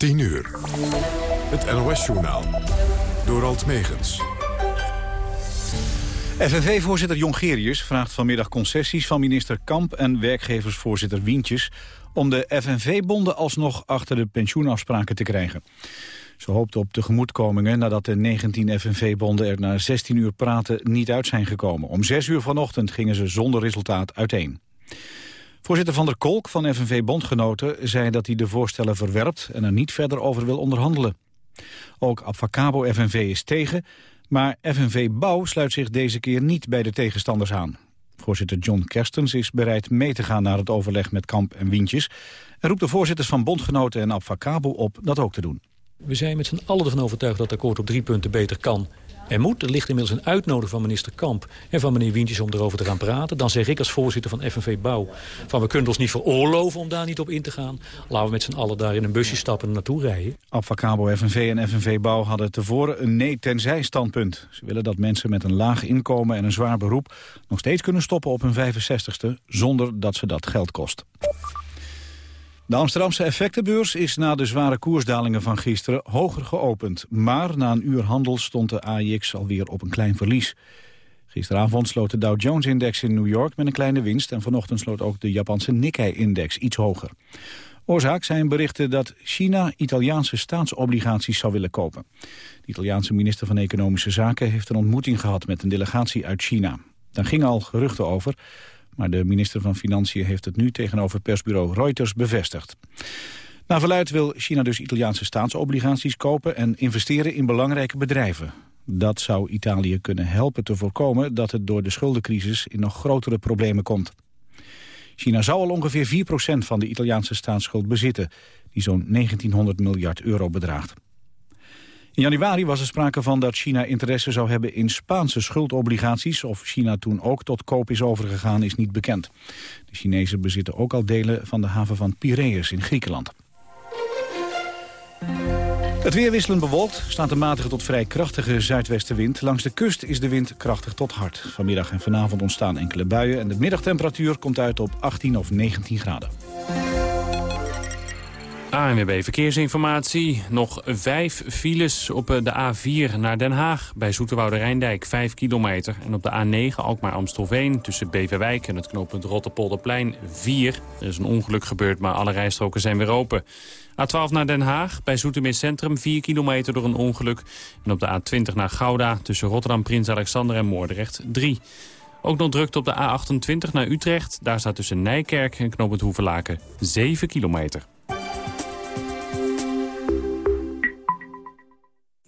10 uur. Het NOS-journaal. Door Alt Megens. FNV-voorzitter Jongerius vraagt vanmiddag concessies van minister Kamp... en werkgeversvoorzitter Wientjes... om de FNV-bonden alsnog achter de pensioenafspraken te krijgen. Ze hoopt op tegemoetkomingen nadat de 19 FNV-bonden er na 16 uur praten niet uit zijn gekomen. Om 6 uur vanochtend gingen ze zonder resultaat uiteen. Voorzitter Van der Kolk van FNV-bondgenoten zei dat hij de voorstellen verwerpt en er niet verder over wil onderhandelen. Ook Abfacabo FNV is tegen, maar FNV Bouw sluit zich deze keer niet bij de tegenstanders aan. Voorzitter John Kerstens is bereid mee te gaan naar het overleg met Kamp en Wientjes... en roept de voorzitters van bondgenoten en Abfacabo op dat ook te doen. We zijn met z'n allen ervan overtuigd dat het akkoord op drie punten beter kan er moet. Er ligt inmiddels een uitnodiging van minister Kamp en van meneer Wientjes om erover te gaan praten. Dan zeg ik als voorzitter van FNV Bouw van we kunnen ons niet veroorloven om daar niet op in te gaan. Laten we met z'n allen daar in een busje stappen en naartoe rijden. Abfacabo FNV en FNV Bouw hadden tevoren een nee-tenzij standpunt. Ze willen dat mensen met een laag inkomen en een zwaar beroep nog steeds kunnen stoppen op hun 65ste zonder dat ze dat geld kost. De Amsterdamse effectenbeurs is na de zware koersdalingen van gisteren hoger geopend. Maar na een uur handel stond de AIX alweer op een klein verlies. Gisteravond sloot de Dow Jones-index in New York met een kleine winst... en vanochtend sloot ook de Japanse Nikkei-index iets hoger. Oorzaak zijn berichten dat China Italiaanse staatsobligaties zou willen kopen. De Italiaanse minister van Economische Zaken heeft een ontmoeting gehad met een delegatie uit China. Daar gingen al geruchten over, maar de minister van Financiën heeft het nu tegenover persbureau Reuters bevestigd. Na verluid wil China dus Italiaanse staatsobligaties kopen en investeren in belangrijke bedrijven. Dat zou Italië kunnen helpen te voorkomen dat het door de schuldencrisis in nog grotere problemen komt. China zou al ongeveer 4% van de Italiaanse staatsschuld bezitten, die zo'n 1900 miljard euro bedraagt. In januari was er sprake van dat China interesse zou hebben in Spaanse schuldobligaties. Of China toen ook tot koop is overgegaan is niet bekend. De Chinezen bezitten ook al delen van de haven van Piraeus in Griekenland. Het weer wisselend bewolkt, staat een matige tot vrij krachtige zuidwestenwind. Langs de kust is de wind krachtig tot hard. Vanmiddag en vanavond ontstaan enkele buien en de middagtemperatuur komt uit op 18 of 19 graden. ANWB Verkeersinformatie. Nog vijf files op eh, de A4 naar Den Haag. Bij Zoeterwoude Rijndijk 5 kilometer. En op de A9 Alkmaar-Amstelveen tussen Beverwijk en het knooppunt Rotterpolderplein 4. Er is een ongeluk gebeurd, maar alle rijstroken zijn weer open. A12 naar Den Haag, bij Zoetermeer Centrum 4 kilometer door een ongeluk. En op de A20 naar Gouda tussen Rotterdam, Prins Alexander en Moordrecht 3. Ook nog drukte op de A28 naar Utrecht. Daar staat tussen Nijkerk en knooppunt Hoevelaken 7 kilometer.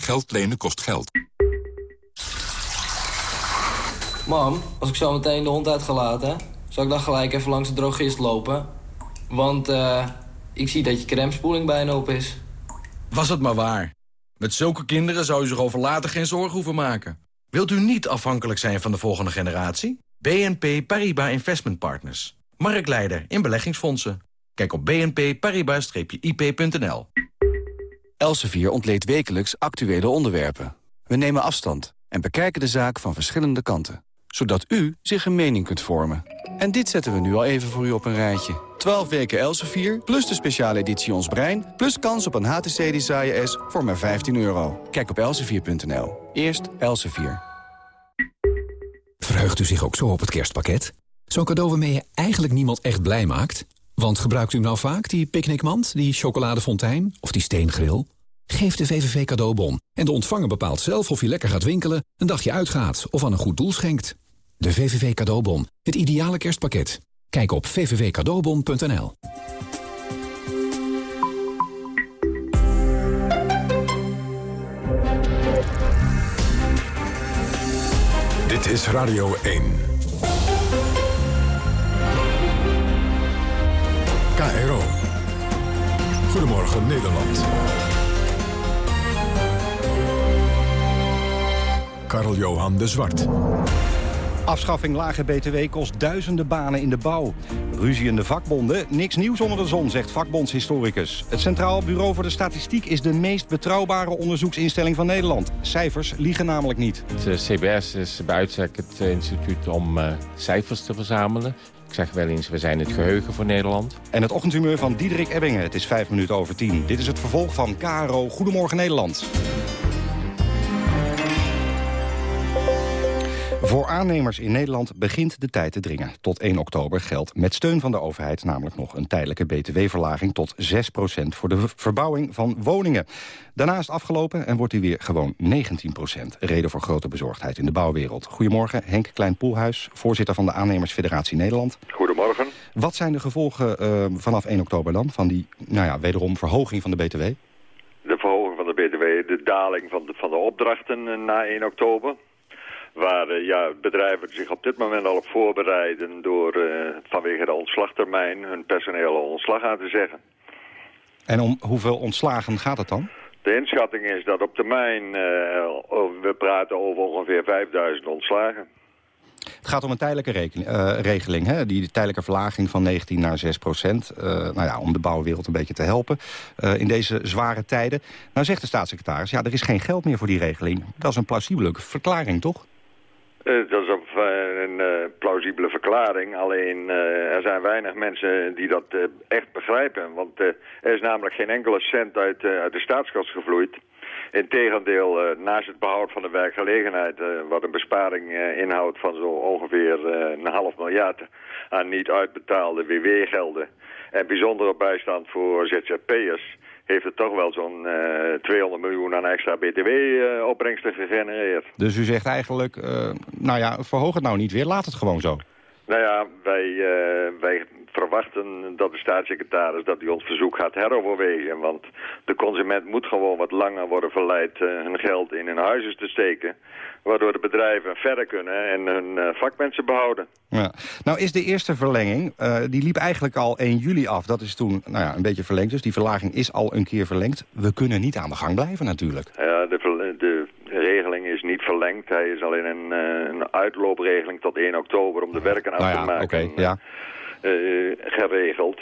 Geld lenen kost geld. Mam, als ik zo meteen de hond uitgelaten, zal ik dan gelijk even langs de drogist lopen? Want uh, ik zie dat je crèmespoeling bijna op is. Was het maar waar. Met zulke kinderen zou u zich over later geen zorgen hoeven maken. Wilt u niet afhankelijk zijn van de volgende generatie? BNP Paribas Investment Partners. Marktleider in beleggingsfondsen. Kijk op bnp-paribas-ip.nl. Elsevier ontleed wekelijks actuele onderwerpen. We nemen afstand en bekijken de zaak van verschillende kanten. Zodat u zich een mening kunt vormen. En dit zetten we nu al even voor u op een rijtje. 12 weken Elsevier, plus de speciale editie Ons Brein... plus kans op een HTC Desire S voor maar 15 euro. Kijk op elsevier.nl. Eerst Elsevier. Verheugt u zich ook zo op het kerstpakket? Zo'n cadeau waarmee je eigenlijk niemand echt blij maakt? Want gebruikt u nou vaak die picknickmand, die chocoladefontein of die steengril? Geef de VVV cadeaubon en de ontvanger bepaalt zelf of je lekker gaat winkelen, een dagje uitgaat of aan een goed doel schenkt. De VVV cadeaubon, het ideale kerstpakket. Kijk op vvvcadeaubon.nl. Dit is Radio 1. KRO. Goedemorgen Nederland. Karl-Johan de Zwart. Afschaffing lage BTW kost duizenden banen in de bouw. Ruzie in de vakbonden, niks nieuws onder de zon, zegt vakbondshistoricus. Het Centraal Bureau voor de Statistiek is de meest betrouwbare onderzoeksinstelling van Nederland. Cijfers liegen namelijk niet. Het eh, CBS is bij uitstek het eh, instituut om eh, cijfers te verzamelen. Ik zeg wel eens, we zijn het geheugen voor Nederland. En het ochtendhumeur van Diederik Ebbingen. Het is vijf minuten over tien. Dit is het vervolg van KRO Goedemorgen Nederland. Voor aannemers in Nederland begint de tijd te dringen. Tot 1 oktober geldt met steun van de overheid namelijk nog een tijdelijke btw-verlaging tot 6% voor de verbouwing van woningen. Daarna is het afgelopen en wordt die weer gewoon 19% Reden voor grote bezorgdheid in de bouwwereld. Goedemorgen, Henk Klein-Poelhuis, voorzitter van de Aannemersfederatie Nederland. Goedemorgen. Wat zijn de gevolgen uh, vanaf 1 oktober dan van die, nou ja, wederom verhoging van de btw? De verhoging van de btw, de daling van de, van de opdrachten na 1 oktober waar uh, ja, bedrijven zich op dit moment al op voorbereiden... door uh, vanwege de ontslagtermijn hun personeel ontslag aan te zeggen. En om hoeveel ontslagen gaat het dan? De inschatting is dat op termijn, uh, we praten over ongeveer 5000 ontslagen. Het gaat om een tijdelijke rekening, uh, regeling, hè? die tijdelijke verlaging van 19 naar 6 procent. Uh, nou ja, om de bouwwereld een beetje te helpen in deze zware tijden. Nou zegt de staatssecretaris, ja, er is geen geld meer voor die regeling. Dat is een plausibele verklaring, toch? Uh, dat is een, een uh, plausibele verklaring. Alleen er zijn weinig mensen die dat echt begrijpen. Want er is namelijk geen enkele cent uit, uit de staatskas gevloeid. Integendeel, naast het behoud van de werkgelegenheid... wat een besparing inhoudt van zo ongeveer een half miljard... aan niet uitbetaalde WW-gelden... en bijzondere bijstand voor ZZP'ers heeft het toch wel zo'n uh, 200 miljoen aan extra btw-opbrengsten uh, gegenereerd. Dus u zegt eigenlijk, uh, nou ja, verhoog het nou niet weer, laat het gewoon zo. Nou ja, wij, wij verwachten dat de staatssecretaris dat hij ons verzoek gaat heroverwegen. Want de consument moet gewoon wat langer worden verleid uh, hun geld in hun huizen te steken. Waardoor de bedrijven verder kunnen en hun uh, vakmensen behouden. Ja. Nou is de eerste verlenging, uh, die liep eigenlijk al 1 juli af. Dat is toen nou ja, een beetje verlengd, dus die verlaging is al een keer verlengd. We kunnen niet aan de gang blijven natuurlijk. Ja, de, de regeling is niet verlengd. Hij is alleen een, een uitloopregeling tot 1 oktober om de werken af nou ja, te maken. Okay, ja. Uh, geregeld.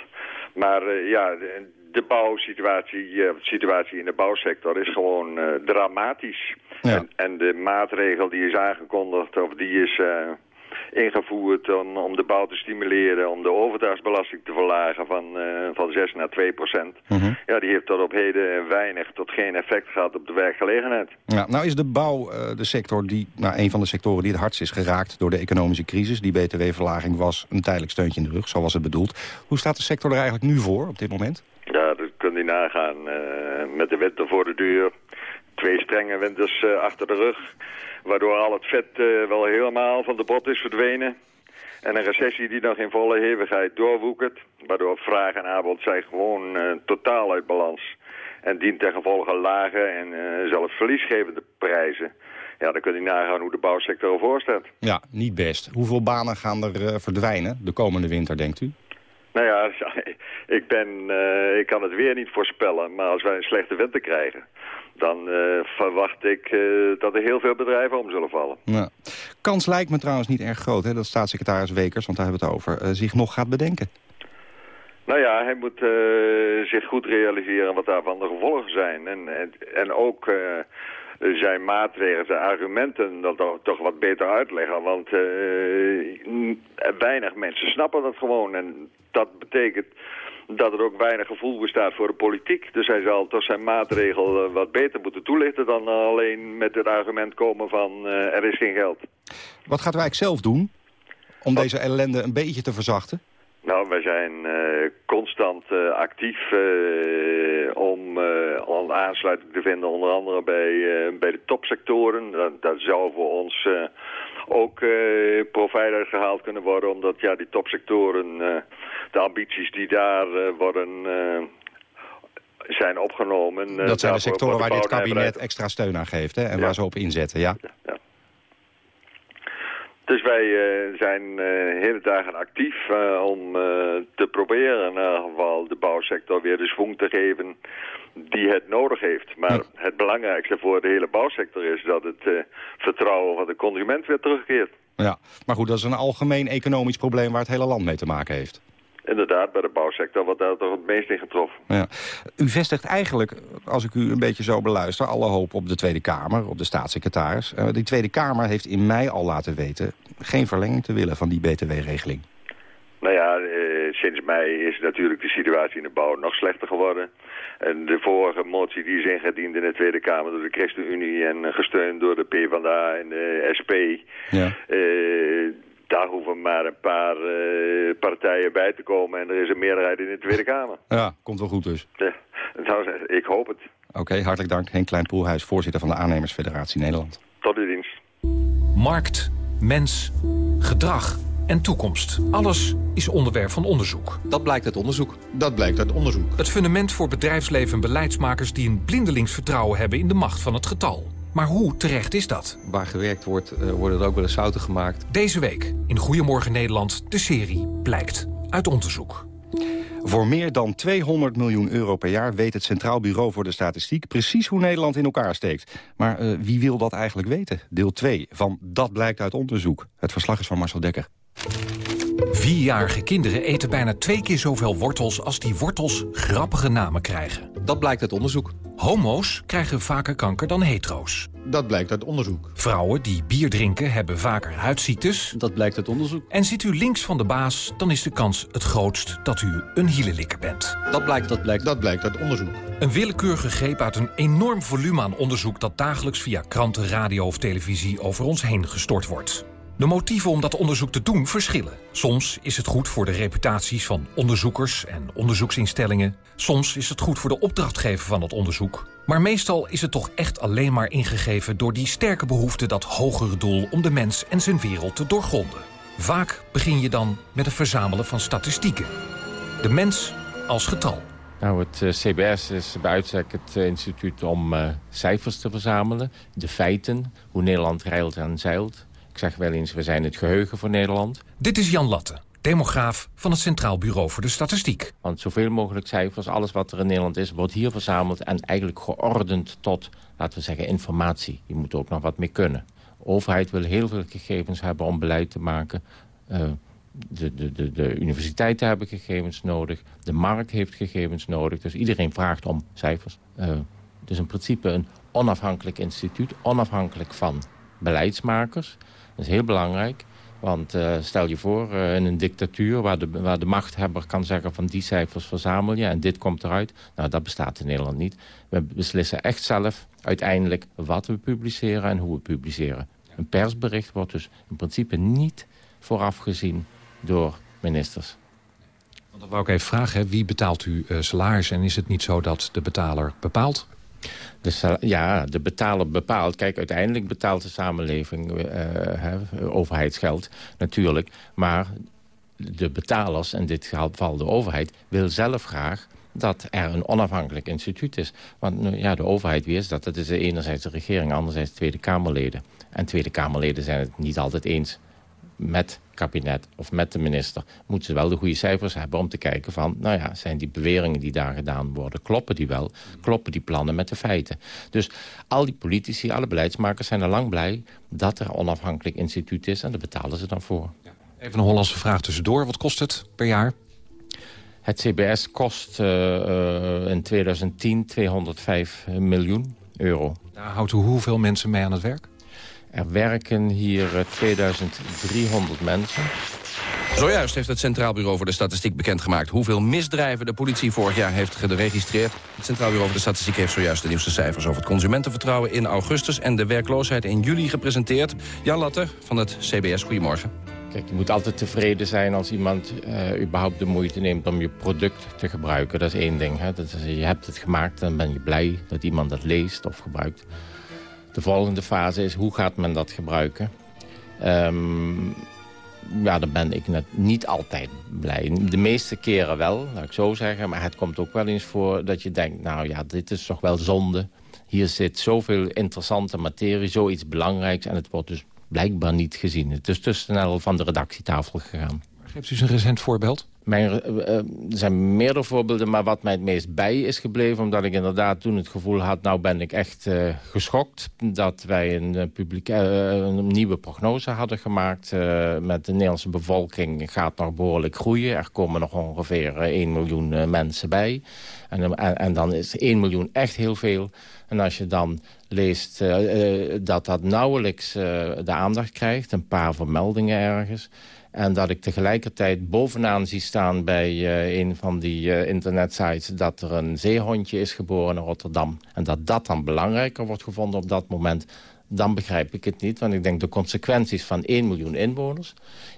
Maar uh, ja, de, de bouwsituatie uh, situatie in de bouwsector is gewoon dramatisch. Ja. En, en, de maatregel die is aangekondigd, of die is ingevoerd om, om de bouw te stimuleren, om de overdrachtsbelasting te verlagen van, uh, van 6 naar 2 procent. Mm -hmm. Ja, die heeft tot op heden weinig tot geen effect gehad op de werkgelegenheid. Ja, nou is de bouw uh, de sector die, nou, een van de sectoren die het hardst is geraakt door de economische crisis. Die btw-verlaging was een tijdelijk steuntje in de rug, zo was het bedoeld. Hoe staat de sector er eigenlijk nu voor op dit moment? Ja, dat kun je nagaan. Uh, met de winter voor de deur, twee strenge winters achter de rug waardoor al het vet uh, wel helemaal van de bot is verdwenen. En een recessie die nog in volle hevigheid doorwoekert. Waardoor vraag en aanbod zijn gewoon uh, totaal uit balans. En dient ten gevolge lage en zelfs verliesgevende prijzen. Ja, dan kun je nagaan hoe de bouwsector ervoor staat. Ja, niet best. Hoeveel banen gaan er verdwijnen de komende winter, denkt u? Nou ja, ik, ben, ik kan het weer niet voorspellen. Maar als wij een slechte winter krijgen dan uh, verwacht ik uh, dat er heel veel bedrijven om zullen vallen. Ja. Kans lijkt me trouwens niet erg groot hè, dat staatssecretaris Wekers, want daar hebben we het over, uh, zich nog gaat bedenken. Nou ja, hij moet zich goed realiseren wat daarvan de gevolgen zijn. En, en, en ook zijn maatregelen, zijn argumenten dat toch, toch wat beter uitleggen. Want weinig mensen snappen dat gewoon. En dat betekent dat er ook weinig gevoel bestaat voor de politiek. Dus hij zal toch zijn maatregel uh, wat beter moeten toelichten... dan alleen met het argument komen van uh, er is geen geld. Wat gaat Wijk zelf doen om wat? deze ellende een beetje te verzachten? Nou, wij zijn uh, constant actief om, om aansluiting te vinden... onder andere bij, bij de topsectoren. Dat, dat zou voor ons ook profijt uitgehaald kunnen worden. Omdat ja, die topsectoren, de ambities die daar worden zijn opgenomen... dat zijn de sectoren waar dit kabinet extra steun aan geeft hè? en ja. waar ze op inzetten, ja? ja. Dus wij uh, zijn uh, hele dagen actief uh, om te proberen in ieder geval de bouwsector weer de schwung te geven die het nodig heeft. Maar het belangrijkste voor de hele bouwsector is dat het vertrouwen van de consument weer terugkeert. Ja, maar goed, dat is een algemeen economisch probleem waar het hele land mee te maken heeft. Inderdaad, bij de bouwsector wordt daar toch het meest in getroffen. Ja. U vestigt eigenlijk, als ik u een beetje zo beluister... alle hoop op de Tweede Kamer, op de staatssecretaris. Uh, die Tweede Kamer heeft in mei al laten weten... geen verlenging te willen van die btw-regeling. Nou ja, eh, sinds mei is natuurlijk de situatie in de bouw nog slechter geworden. En de vorige motie die is ingediend in de Tweede Kamer door de ChristenUnie... en gesteund door de PvdA en de SP... Ja. Uh, daar hoeven maar een paar uh, partijen bij te komen... en er is een meerderheid in de Tweede Kamer. Ja, komt wel goed dus. Ja, nou, ik hoop het. Oké, hartelijk dank. Henk Klein-Poelhuis, voorzitter van de Aannemersfederatie Nederland. Tot uw dienst. Markt, mens, gedrag en toekomst. Alles is onderwerp van onderzoek. Dat blijkt uit onderzoek. Dat blijkt uit onderzoek. Het fundament voor bedrijfsleven en beleidsmakers... die een blindelings vertrouwen hebben in de macht van het getal. Maar hoe terecht is dat? Waar gewerkt wordt, uh, worden er ook wel eens fouten gemaakt. Deze week in Goedemorgen Nederland de serie Blijkt uit onderzoek. Voor meer dan 200 miljoen euro per jaar weet het Centraal Bureau voor de Statistiek... precies hoe Nederland in elkaar steekt. Maar uh, wie wil dat eigenlijk weten? Deel 2 van Dat blijkt uit onderzoek. Het verslag is van Marcel Dekker. Vierjarige kinderen eten bijna twee keer zoveel wortels... als die wortels grappige namen krijgen. Dat blijkt uit onderzoek. Homo's krijgen vaker kanker dan hetero's. Dat blijkt uit onderzoek. Vrouwen die bier drinken hebben vaker huidziektes. Dat blijkt uit onderzoek. En zit u links van de baas, dan is de kans het grootst dat u een hielenlikker bent. Dat blijkt, dat blijkt. Dat blijkt uit onderzoek. Een willekeurige greep uit een enorm volume aan onderzoek... dat dagelijks via kranten, radio of televisie over ons heen gestort wordt. De motieven om dat onderzoek te doen verschillen. Soms is het goed voor de reputaties van onderzoekers en onderzoeksinstellingen. Soms is het goed voor de opdrachtgever van het onderzoek. Maar meestal is het toch echt alleen maar ingegeven door die sterke behoefte... dat hogere doel om de mens en zijn wereld te doorgronden. Vaak begin je dan met het verzamelen van statistieken. De mens als getal. Nou, het uh, CBS is bij uitstek het uh, instituut om uh, cijfers te verzamelen. De feiten, hoe Nederland rijlt en zeilt. Ik zeg wel eens, we zijn het geheugen voor Nederland. Dit is Jan Latte, demograaf van het Centraal Bureau voor de Statistiek. Want zoveel mogelijk cijfers, alles wat er in Nederland is, wordt hier verzameld... en eigenlijk geordend tot, laten we zeggen, informatie. Je moet ook nog wat mee kunnen. De overheid wil heel veel gegevens hebben om beleid te maken... Uh, de, de, de, de, universiteiten hebben gegevens nodig. De markt heeft gegevens nodig. Dus iedereen vraagt om cijfers. Uh, dus in principe een onafhankelijk instituut. Onafhankelijk van beleidsmakers. Dat is heel belangrijk. Want uh, stel je voor, uh, in een dictatuur waar de, waar de machthebber kan zeggen van die cijfers verzamel je en dit komt eruit. Nou, dat bestaat in Nederland niet. We beslissen echt zelf uiteindelijk wat we publiceren en hoe we publiceren. Een persbericht wordt dus in principe niet vooraf gezien door ministers. Want dan wou ik even vragen, hè, wie betaalt u uh, salaris en is het niet zo dat de betaler bepaalt? De, ja, de betaler bepaalt. Kijk, uiteindelijk betaalt de samenleving uh, overheidsgeld natuurlijk. Maar de betalers, in dit geval de overheid, wil zelf graag dat er een onafhankelijk instituut is. Want ja, de overheid, wie is dat? Dat is enerzijds de regering, anderzijds de Tweede Kamerleden. En Tweede Kamerleden zijn het niet altijd eens met kabinet of met de minister... moeten ze wel de goede cijfers hebben om te kijken van... nou ja, zijn die beweringen die daar gedaan worden, kloppen die wel? Kloppen die plannen met de feiten? Dus al die politici, alle beleidsmakers zijn er lang blij... dat er een onafhankelijk instituut is en daar betalen ze dan voor. Even een Hollandse vraag tussendoor. Wat kost het per jaar? Het CBS kost uh, uh, in 2010 205 miljoen euro. Daar houdt u hoeveel mensen mee aan het werk? Er werken hier 2300 mensen. Zojuist heeft het Centraal Bureau voor de Statistiek bekendgemaakt... hoeveel misdrijven de politie vorig jaar heeft geregistreerd. Het Centraal Bureau voor de Statistiek heeft zojuist de nieuwste cijfers... over het consumentenvertrouwen in augustus en de werkloosheid in juli gepresenteerd. Jan Latter van het CBS, goedemorgen. Kijk, je moet altijd tevreden zijn als iemand uh, überhaupt de moeite neemt om je product te gebruiken. Dat is één ding. Hè? Dat is, je hebt het gemaakt, dan ben je blij dat iemand dat leest of gebruikt. De volgende fase is, hoe gaat men dat gebruiken? Um, ja, daar ben ik net niet altijd blij. De meeste keren wel, laat ik zo zeggen. Maar het komt ook wel eens voor dat je denkt... nou ja, dit is toch wel zonde. Hier zit zoveel interessante materie, zoiets belangrijks... en het wordt dus blijkbaar niet gezien. Het is te snel van de redactietafel gegaan. Geeft u een recent voorbeeld? Mijn, uh, er zijn meerdere voorbeelden, maar wat mij het meest bij is gebleven... omdat ik inderdaad toen het gevoel had... nou ben ik echt uh, geschokt dat wij een, publiek, een nieuwe prognose hadden gemaakt... met de Nederlandse bevolking gaat nog behoorlijk groeien. Er komen nog ongeveer 1 miljoen mensen bij. En, en, en, dan is 1 miljoen echt heel veel. En als je dan leest dat dat nauwelijks de aandacht krijgt... een paar vermeldingen ergens... En dat ik tegelijkertijd bovenaan zie staan bij uh, een van die uh, internetsites... dat er een zeehondje is geboren in Rotterdam. En dat dat dan belangrijker wordt gevonden op dat moment... dan begrijp ik het niet. Want ik denk de consequenties van 1 miljoen inwoners...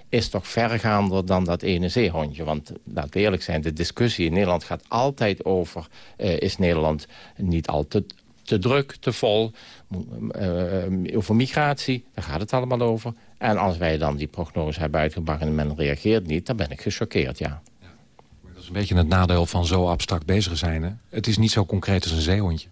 is toch vergaander dan dat ene zeehondje. Want we eerlijk zijn, de discussie in Nederland gaat altijd over... Uh, is Nederland niet al te, te druk, te vol... over migratie, daar gaat het allemaal over. En als wij dan die prognose hebben uitgebracht en men reageert niet... dan ben ik gechoqueerd, ja. Dat is een beetje het nadeel van zo abstract bezig zijn. Hè? Het is niet zo concreet als een zeehondje.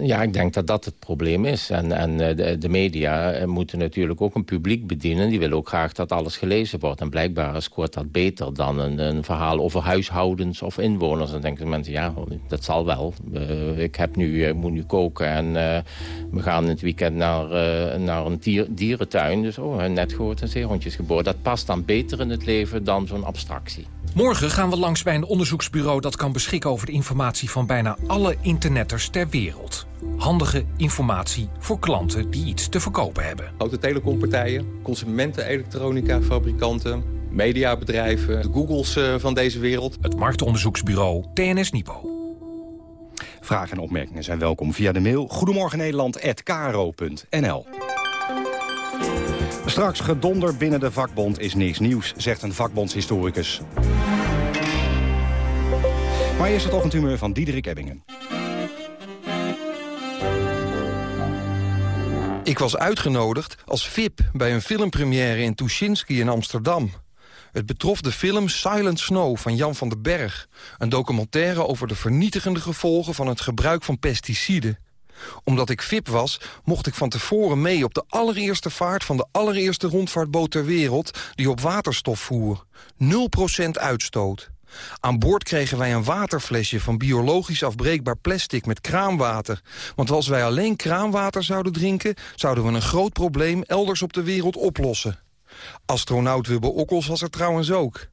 Ja, ik denk dat dat het probleem is. En, en de, de, media moeten natuurlijk ook een publiek bedienen. Die willen ook graag dat alles gelezen wordt. En blijkbaar scoort dat beter dan een, een verhaal over huishoudens of inwoners. Dan denken mensen, ja, dat zal wel. Uh, ik heb nu, moet nu koken en we gaan het weekend naar, naar een dier, dierentuin. Dus oh, net gehoord een zeehondjes geboren. Dat past dan beter in het leven dan zo'n abstractie. Morgen gaan we langs bij een onderzoeksbureau dat kan beschikken over de informatie van bijna alle internetters ter wereld. Handige informatie voor klanten die iets te verkopen hebben. Autotelecompartijen, consumenten, elektronica, fabrikanten, mediabedrijven, de Googles uh, van deze wereld. Het marktonderzoeksbureau TNS Nipo. Vragen en opmerkingen zijn welkom via de mail Goedemorgen Nederland@kro.nl. Straks gedonder binnen de vakbond is niks nieuws, zegt een vakbondshistoricus. Maar eerst het ochtendhumeur van Diederik Ebbingen. Ik was uitgenodigd als VIP bij een filmpremière in Tuschinski in Amsterdam. Het betrof de film Silent Snow van Jan van den Berg. Een documentaire over de vernietigende gevolgen van het gebruik van pesticiden omdat ik VIP was, mocht ik van tevoren mee op de allereerste vaart... van de allereerste rondvaartboot ter wereld die op waterstof voer. 0% uitstoot. Aan boord kregen wij een waterflesje van biologisch afbreekbaar plastic met kraanwater. Want als wij alleen kraanwater zouden drinken... zouden we een groot probleem elders op de wereld oplossen. Astronaut Wubbe Okkels was er trouwens ook.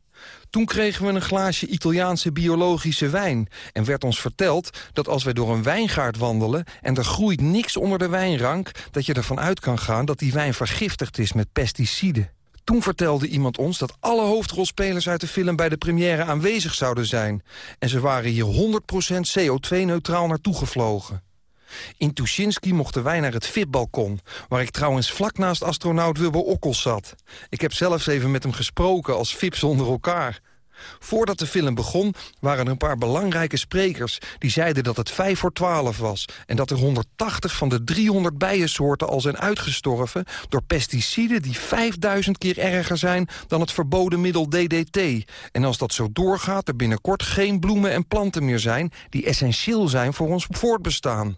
Toen kregen we een glaasje Italiaanse biologische wijn... en werd ons verteld dat als wij door een wijngaard wandelen... en er groeit niks onder de wijnrank... dat je ervan uit kan gaan dat die wijn vergiftigd is met pesticiden. Toen vertelde iemand ons dat alle hoofdrolspelers uit de film... bij de première aanwezig zouden zijn. En ze waren hier 100% CO2-neutraal naartoe gevlogen. In Tuschinski mochten wij naar het VIP-balkon... waar ik trouwens vlak naast astronaut Wilbur Okkels zat. Ik heb zelfs even met hem gesproken als VIPs onder elkaar. Voordat de film begon waren er een paar belangrijke sprekers... die zeiden dat het 5 voor 12 was... en dat er 180 van de 300 bijensoorten al zijn uitgestorven... door pesticiden die 5000 keer erger zijn dan het verboden middel DDT. En als dat zo doorgaat er binnenkort geen bloemen en planten meer zijn... die essentieel zijn voor ons voortbestaan.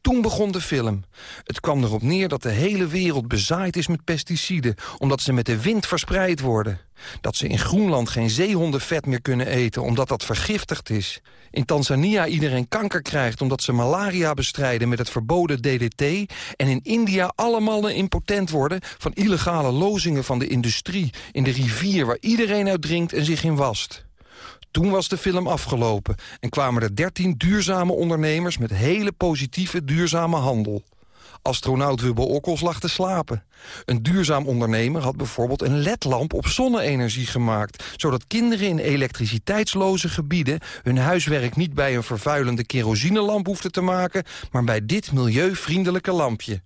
Toen begon de film. Het kwam erop neer dat de hele wereld bezaaid is met pesticiden... omdat ze met de wind verspreid worden. Dat ze in Groenland geen zeehondenvet meer kunnen eten... omdat dat vergiftigd is. In Tanzania iedereen kanker krijgt... omdat ze malaria bestrijden met het verboden DDT... en in India alle mannen impotent worden... van illegale lozingen van de industrie... in de rivier waar iedereen uit drinkt en zich in wast. Toen was de film afgelopen en kwamen er 13 duurzame ondernemers... met hele positieve duurzame handel. Astronaut Wubbe Okkels lag te slapen. Een duurzaam ondernemer had bijvoorbeeld een ledlamp op zonne-energie gemaakt... zodat kinderen in elektriciteitsloze gebieden... hun huiswerk niet bij een vervuilende kerosinelamp hoefden te maken... maar bij dit milieuvriendelijke lampje.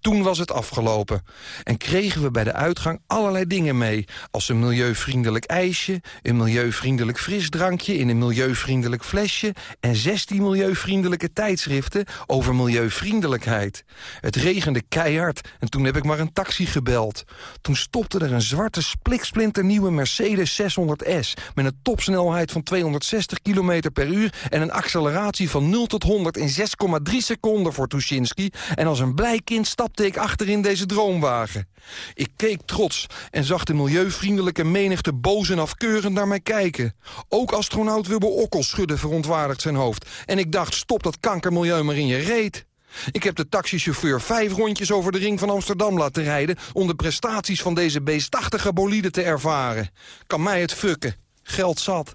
Toen was het afgelopen. En kregen we bij de uitgang allerlei dingen mee. Als een milieuvriendelijk ijsje, een milieuvriendelijk frisdrankje... in een milieuvriendelijk flesje... en 16 milieuvriendelijke tijdschriften over milieuvriendelijkheid. Het regende keihard en toen heb ik maar een taxi gebeld. Toen stopte er een zwarte spliksplinternieuwe Mercedes 600S... met een topsnelheid van 260 km per uur... en een acceleratie van 0 tot 100 in 6,3 seconden voor Tuschinski. En als een blij kind stapte stapte ik achter in deze droomwagen. Ik keek trots en zag de milieuvriendelijke menigte boos en afkeurend naar mij kijken. Ook astronaut Wubbo Okkel schudde verontwaardigd zijn hoofd. En ik dacht, stop dat kankermilieu maar in je reet. Ik heb de taxichauffeur vijf rondjes over de ring van Amsterdam laten rijden... om de prestaties van deze beestachtige bolide te ervaren. Kan mij het fucken. Geld zat.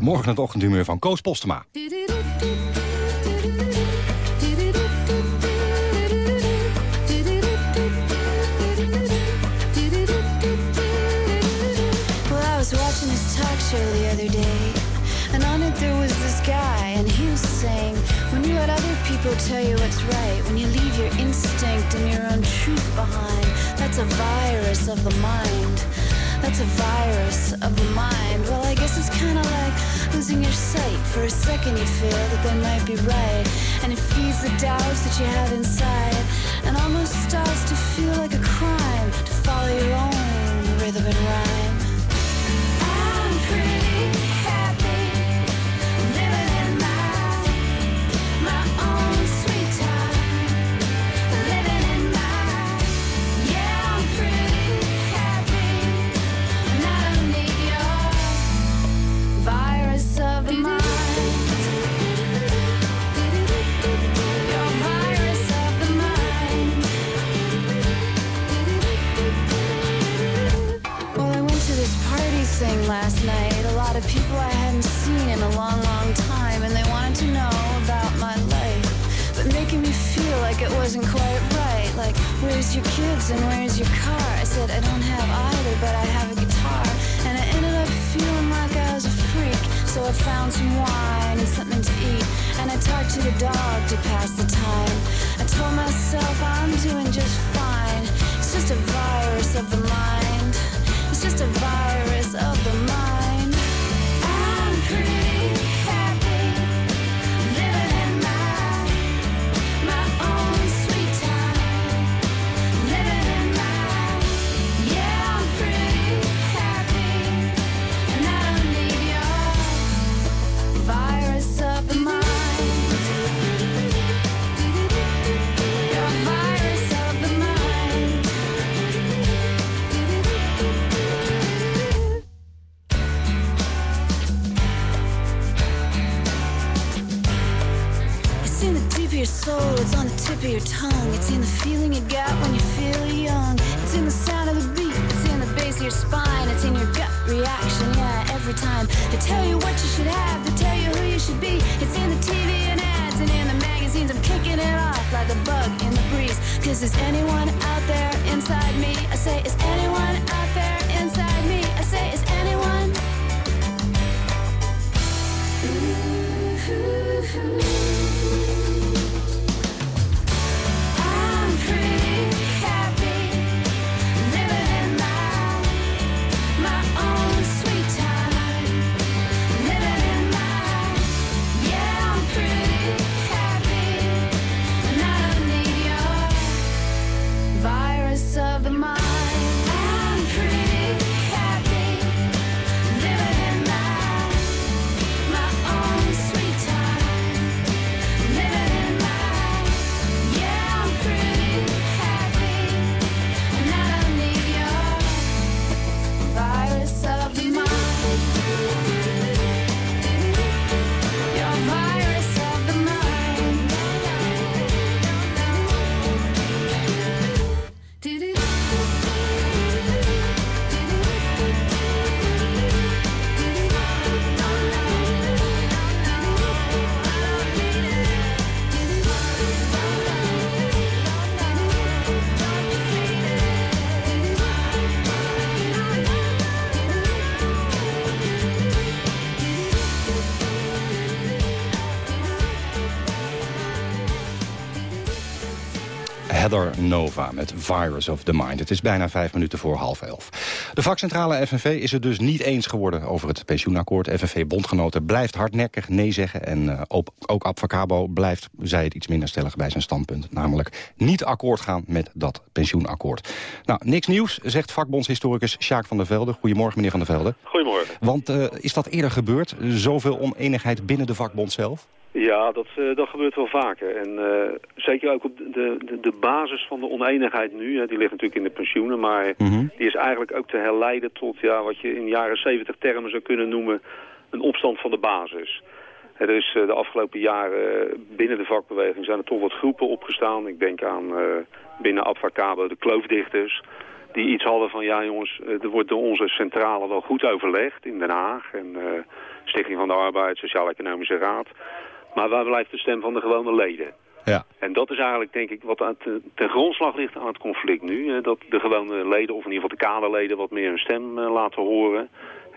Morgen het ochtendhumeur van Koos Postema. Show the other day, and on it there was this guy, and he was saying, when you let other people tell you what's right, when you leave your instinct and your own truth behind, that's a virus of the mind. That's a virus of the mind. Well, I guess it's kind of like losing your sight. For a second, you feel that they might be right, and it feeds the doubts that you have inside, and almost starts to feel like a crime to follow your own rhythm and rhyme. Last night. A lot of people I hadn't seen in a long, long time, and they wanted to know about my life. But making me feel like it wasn't quite right. Like, where's your kids and where's your car? I said, I don't have either, but I have a guitar. And I ended up feeling like I was a freak. So I found some wine and something to eat. And I talked to the dog to pass the time. I told myself I'm doing just fine. It's just a virus of the mind. It's just a virus of the the deep of your soul, it's on the tip of your tongue. It's in the feeling you got when you feel young. It's in the sound of the beat, it's in the base of your spine, it's in your gut reaction, yeah, every time. They tell you what you should have, they tell you who you should be. It's in the TV and ads and in the magazines. I'm kicking it off like a bug in the breeze. Cause is anyone out there inside me? I say, is anyone out there inside me? I say, is anyone? I'm Nova met Virus of the Mind. Het is bijna vijf minuten voor half elf. De vakcentrale FNV is het dus niet eens geworden over het pensioenakkoord. FNV-bondgenoten blijft hardnekkig nee zeggen. En uh, ook, ook Abfacabo blijft, zij het iets minder stellig bij zijn standpunt. Namelijk niet akkoord gaan met dat pensioenakkoord. Nou, niks nieuws, zegt vakbondshistoricus Sjaak van der Velde. Goedemorgen, meneer van der Velde. Goedemorgen. Want uh, is dat eerder gebeurd? Zoveel oneenigheid binnen de vakbond zelf? Ja, dat, eh, dat gebeurt wel vaker. En eh, zeker ook op de, de, de basis van de oneenigheid nu, hè, die ligt natuurlijk in de pensioenen, maar Mhm. die is eigenlijk ook te herleiden tot ja, wat je in jaren 70 termen zou kunnen noemen een opstand van de basis. Hè, Er is eh, de afgelopen jaren binnen de vakbeweging zijn er toch wat groepen opgestaan. Ik denk aan binnen Advocabo de kloofdichters. Die iets hadden van, ja jongens, er wordt door onze centrale wel goed overlegd in Den Haag. En Stichting van de Arbeid, Sociaal-Economische Raad. Maar waar blijft de stem van de gewone leden? Ja. En dat is eigenlijk, denk ik, wat aan te- ten grondslag ligt aan het conflict nu. hè, Dat de gewone leden, of in ieder geval de kaderleden, wat meer hun stem eh, laten horen.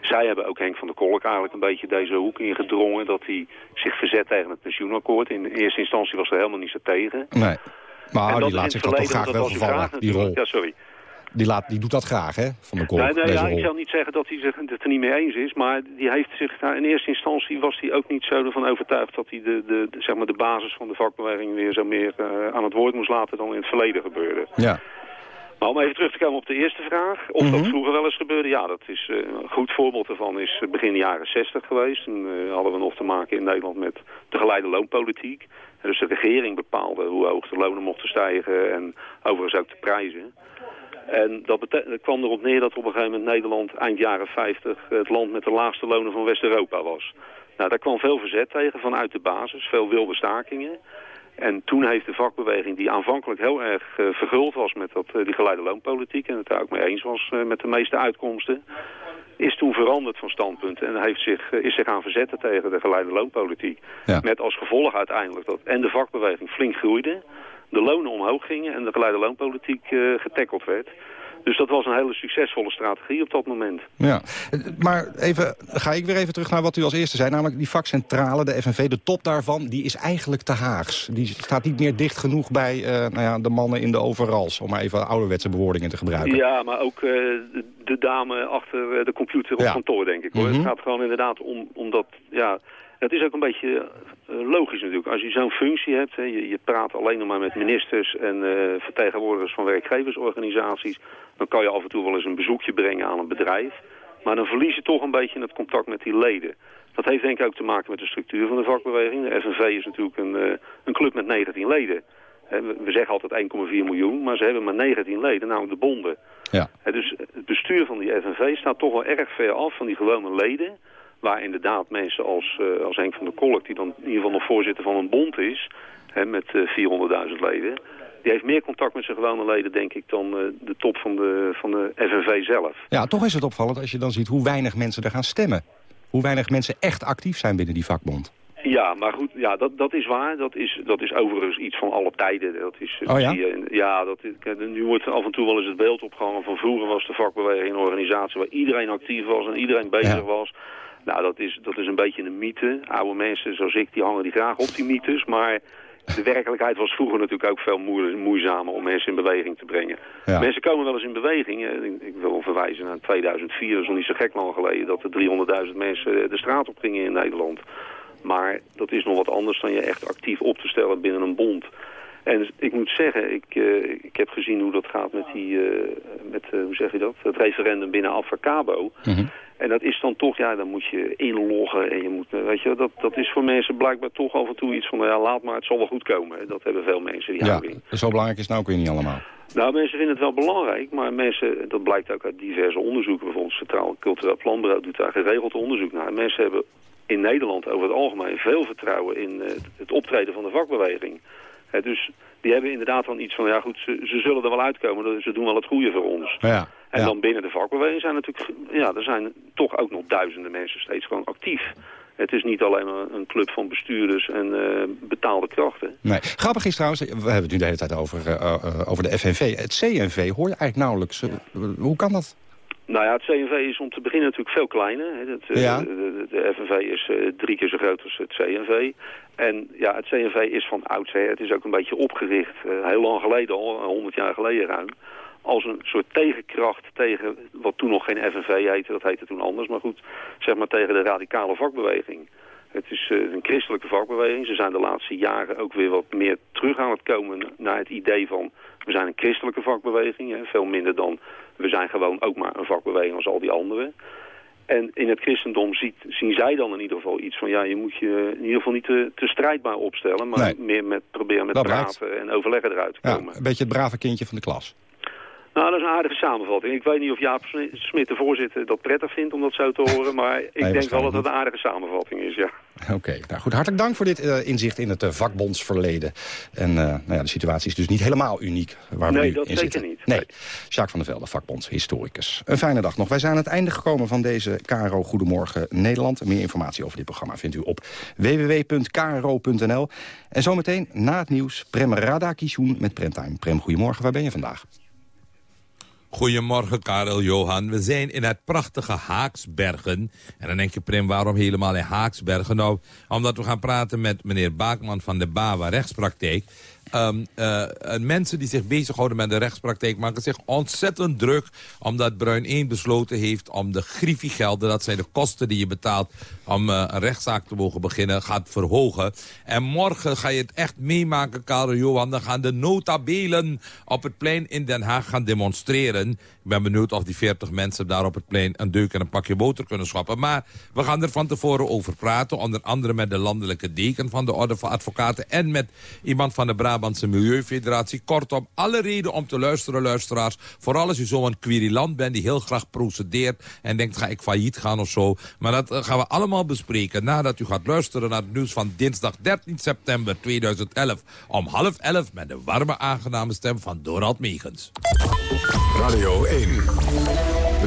Zij hebben ook Henk van der Kolk eigenlijk een beetje deze hoek ingedrongen... dat hij zich verzet tegen het pensioenakkoord. In eerste instantie was er helemaal niet zo tegen. Nee. Maar die laat zich dat toch graag wel gevallen, die rol. Ja, sorry. Die, laat, die doet dat graag, hè, van de Kolk, Nee, nee, ja, ik zal niet zeggen dat hij zich het er niet mee eens is, maar die heeft zich daar in eerste instantie was hij ook niet zo ervan overtuigd dat hij de, de, de, zeg maar de basis van de vakbeweging weer zo meer eh, aan het woord moest laten dan in het verleden gebeurde. Ja. Maar om even terug te komen op de eerste vraag, of Mhm. dat vroeger wel eens gebeurde, ja, dat is eh, een goed voorbeeld daarvan is eh, begin jaren 60 geweest. Toen hadden we nog te maken in Nederland met de geleide loonpolitiek. En dus de regering bepaalde hoe hoog de lonen mochten stijgen en overigens ook de prijzen. En dat, kwam erop neer dat op een gegeven moment Nederland eind jaren 50 het land met de laagste lonen van West-Europa was. Nou, daar kwam veel verzet tegen vanuit de basis, veel wilde stakingen. En toen heeft de vakbeweging, die aanvankelijk heel erg eh, verguld was met dat, eh, die geleide loonpolitiek... en het daar ook mee eens was eh, met de meeste uitkomsten... is toen veranderd van standpunt en heeft zich, is zich gaan verzetten tegen de geleide loonpolitiek. Ja. Met als gevolg uiteindelijk dat en de vakbeweging flink groeide... de lonen omhoog gingen en de geleide loonpolitiek eh getackeld werd... Dus dat was een hele succesvolle strategie op dat moment. Ja, maar even, ga ik weer even terug naar wat u als eerste zei. Namelijk die vakcentrale, de FNV, de top daarvan, die is eigenlijk te Haags. Die staat niet meer dicht genoeg bij eh, nou ja, de mannen in de overals. Om maar even ouderwetse bewoordingen te gebruiken. Ja, maar ook eh, de, de dame achter de computer op Ja. kantoor, denk ik. hoor. Mhm. Het gaat gewoon inderdaad om, om dat... Ja, het is ook een beetje eh, logisch natuurlijk. Als je zo'n functie hebt, hè, je, je praat alleen nog maar met ministers en eh, vertegenwoordigers van werkgeversorganisaties, dan kan je af en toe wel eens een bezoekje brengen aan een bedrijf. Maar dan verlies je toch een beetje het contact met die leden. Dat heeft denk ik ook te maken met de structuur van de vakbeweging. De FNV is natuurlijk een, eh, een club met 19 leden. We, zeggen altijd 1,4 miljoen, maar ze hebben maar 19 leden, namelijk de bonden. Ja. Dus het bestuur van die FNV staat toch wel erg ver af van die gewone leden. Waar inderdaad mensen als, eh, als Henk van der Kolk, die dan in ieder geval nog voorzitter van een bond is, hè, met eh, 400.000 leden. Die heeft meer contact met zijn gewone leden, denk ik, dan eh, de top van de, van de FNV zelf. Ja, toch is het opvallend als je dan ziet hoe weinig mensen er gaan stemmen. Hoe weinig mensen echt actief zijn binnen die vakbond. Ja, maar goed, ja, dat, dat is waar. Dat is, dat is overigens iets van alle tijden. Dat is, Oh ja? ja, dat, nu wordt af en toe wel eens het beeld opgehangen van vroeger was de vakbeweging een organisatie waar iedereen actief was en iedereen bezig Ja. was. Nou, dat is, dat is een beetje een mythe. Oude mensen zoals ik, die hangen die graag op die mythes, maar de werkelijkheid was vroeger natuurlijk ook veel moe- moeizamer om mensen in beweging te brengen. Ja. Mensen komen wel eens in beweging. Ik, wil verwijzen naar 2004, dat is nog niet zo gek lang geleden, dat er 300.000 mensen de straat op gingen in Nederland. Maar dat is nog wat anders dan je echt actief op te stellen binnen een bond. En ik moet zeggen, ik, eh, ik heb gezien hoe dat gaat met die, eh, met, eh, hoe zeg je dat, het referendum binnen Avacabo. En dat is dan toch, ja, dan moet je inloggen en je moet, eh, weet je, dat, dat is voor mensen blijkbaar toch af en toe iets van, nou ja, laat maar, het zal wel goed komen. Dat hebben veel mensen, die Ja, houding. zo belangrijk is het nou ook weer niet allemaal. Nou, mensen vinden het wel belangrijk, maar mensen, dat blijkt ook uit diverse onderzoeken. Bijvoorbeeld het Centraal Cultureel Planbureau doet daar geregeld onderzoek naar. Mensen hebben in Nederland over het algemeen veel vertrouwen in eh, het optreden van de vakbeweging. Dus die hebben inderdaad dan iets van, ja goed, ze, ze zullen er wel uitkomen, ze doen wel het goede voor ons. Ja, En ja. dan binnen de vakbeweging zijn natuurlijk, ja, er zijn toch ook nog duizenden mensen steeds gewoon actief. Het is niet alleen een club van bestuurders en eh, betaalde krachten. Nee. Grappig is trouwens, we hebben het nu de hele tijd over, eh, eh, over de FNV. Het CNV hoor je eigenlijk nauwelijks. Hoe kan dat? Nou ja, het CNV is om te beginnen natuurlijk veel kleiner. Het, Ja. de, de, FNV is drie keer zo groot als het CNV. En ja, het CNV is van oudsher, het is ook een beetje opgericht, heel lang geleden al, 100 jaar geleden ruim, als een soort tegenkracht tegen wat toen nog geen FNV heette, dat heette toen anders, maar goed, zeg maar tegen de radicale vakbeweging. Het is eh, een christelijke vakbeweging. Ze zijn de laatste jaren ook weer wat meer terug aan het komen naar het idee van... we zijn een christelijke vakbeweging, hè, veel minder dan... we zijn gewoon ook maar een vakbeweging als al die anderen. En in het christendom ziet, zien zij dan in ieder geval iets van... ja, je moet je in ieder geval niet te, te strijdbaar opstellen... maar Nee. meer met, proberen met Dat blijkt. praten en overleggen eruit te Ja, komen. een beetje het brave kindje van de klas. Nou, dat is een aardige samenvatting. Ik weet niet of Jaap Smi- Smit, de voorzitter, dat prettig vindt om dat zo te horen... maar ik denk wel dat het een aardige samenvatting is, ja. Oké, nou goed. Hartelijk dank voor dit eh, inzicht in het eh, vakbondsverleden. En eh, nou ja, de situatie is dus niet helemaal uniek waar we Nee, nu dat in zeker zitten. niet. Nee. Jacques van der Velde, vakbondshistoricus. Een fijne dag nog. Wij zijn aan het einde gekomen van deze KRO Goedemorgen Nederland. Meer informatie over dit programma vindt u op www.kro.nl. En zometeen na het nieuws Prem Radakishun met Premtime. Prem, goedemorgen. Waar ben je vandaag? Goedemorgen, Karel Johan. We zijn in het prachtige Haaksbergen. En dan denk je, Prim, waarom helemaal in Haaksbergen? Nou, omdat we gaan praten met meneer Baakman van de BAWA Rechtspraktijk. Eh, mensen die zich bezighouden met de rechtspraktijk maken zich ontzettend druk... omdat Bruin 1 besloten heeft om de griffiegelden... dat zijn de kosten die je betaalt om eh, een rechtszaak te mogen beginnen... gaat verhogen. En morgen ga je het echt meemaken, Karel Johan. Dan gaan de notabelen op het plein in Den Haag gaan demonstreren. Ik ben benieuwd of die 40 mensen daar op het plein... een deuk en een pakje boter kunnen schrappen. Maar we gaan er van tevoren over praten. Onder andere met de landelijke deken van de Orde van Advocaten... en met iemand van de Brabantse Milieufederatie. Kortom, alle reden om te luisteren, luisteraars. Vooral als u zo'n querulant bent die heel graag procedeert... en denkt, ga ik failliet gaan of zo. Maar dat eh, gaan we allemaal bespreken nadat u gaat luisteren... naar het nieuws van dinsdag 13 september 2011... om half elf met de warme, aangename stem van Dorald Megens. Radio 1,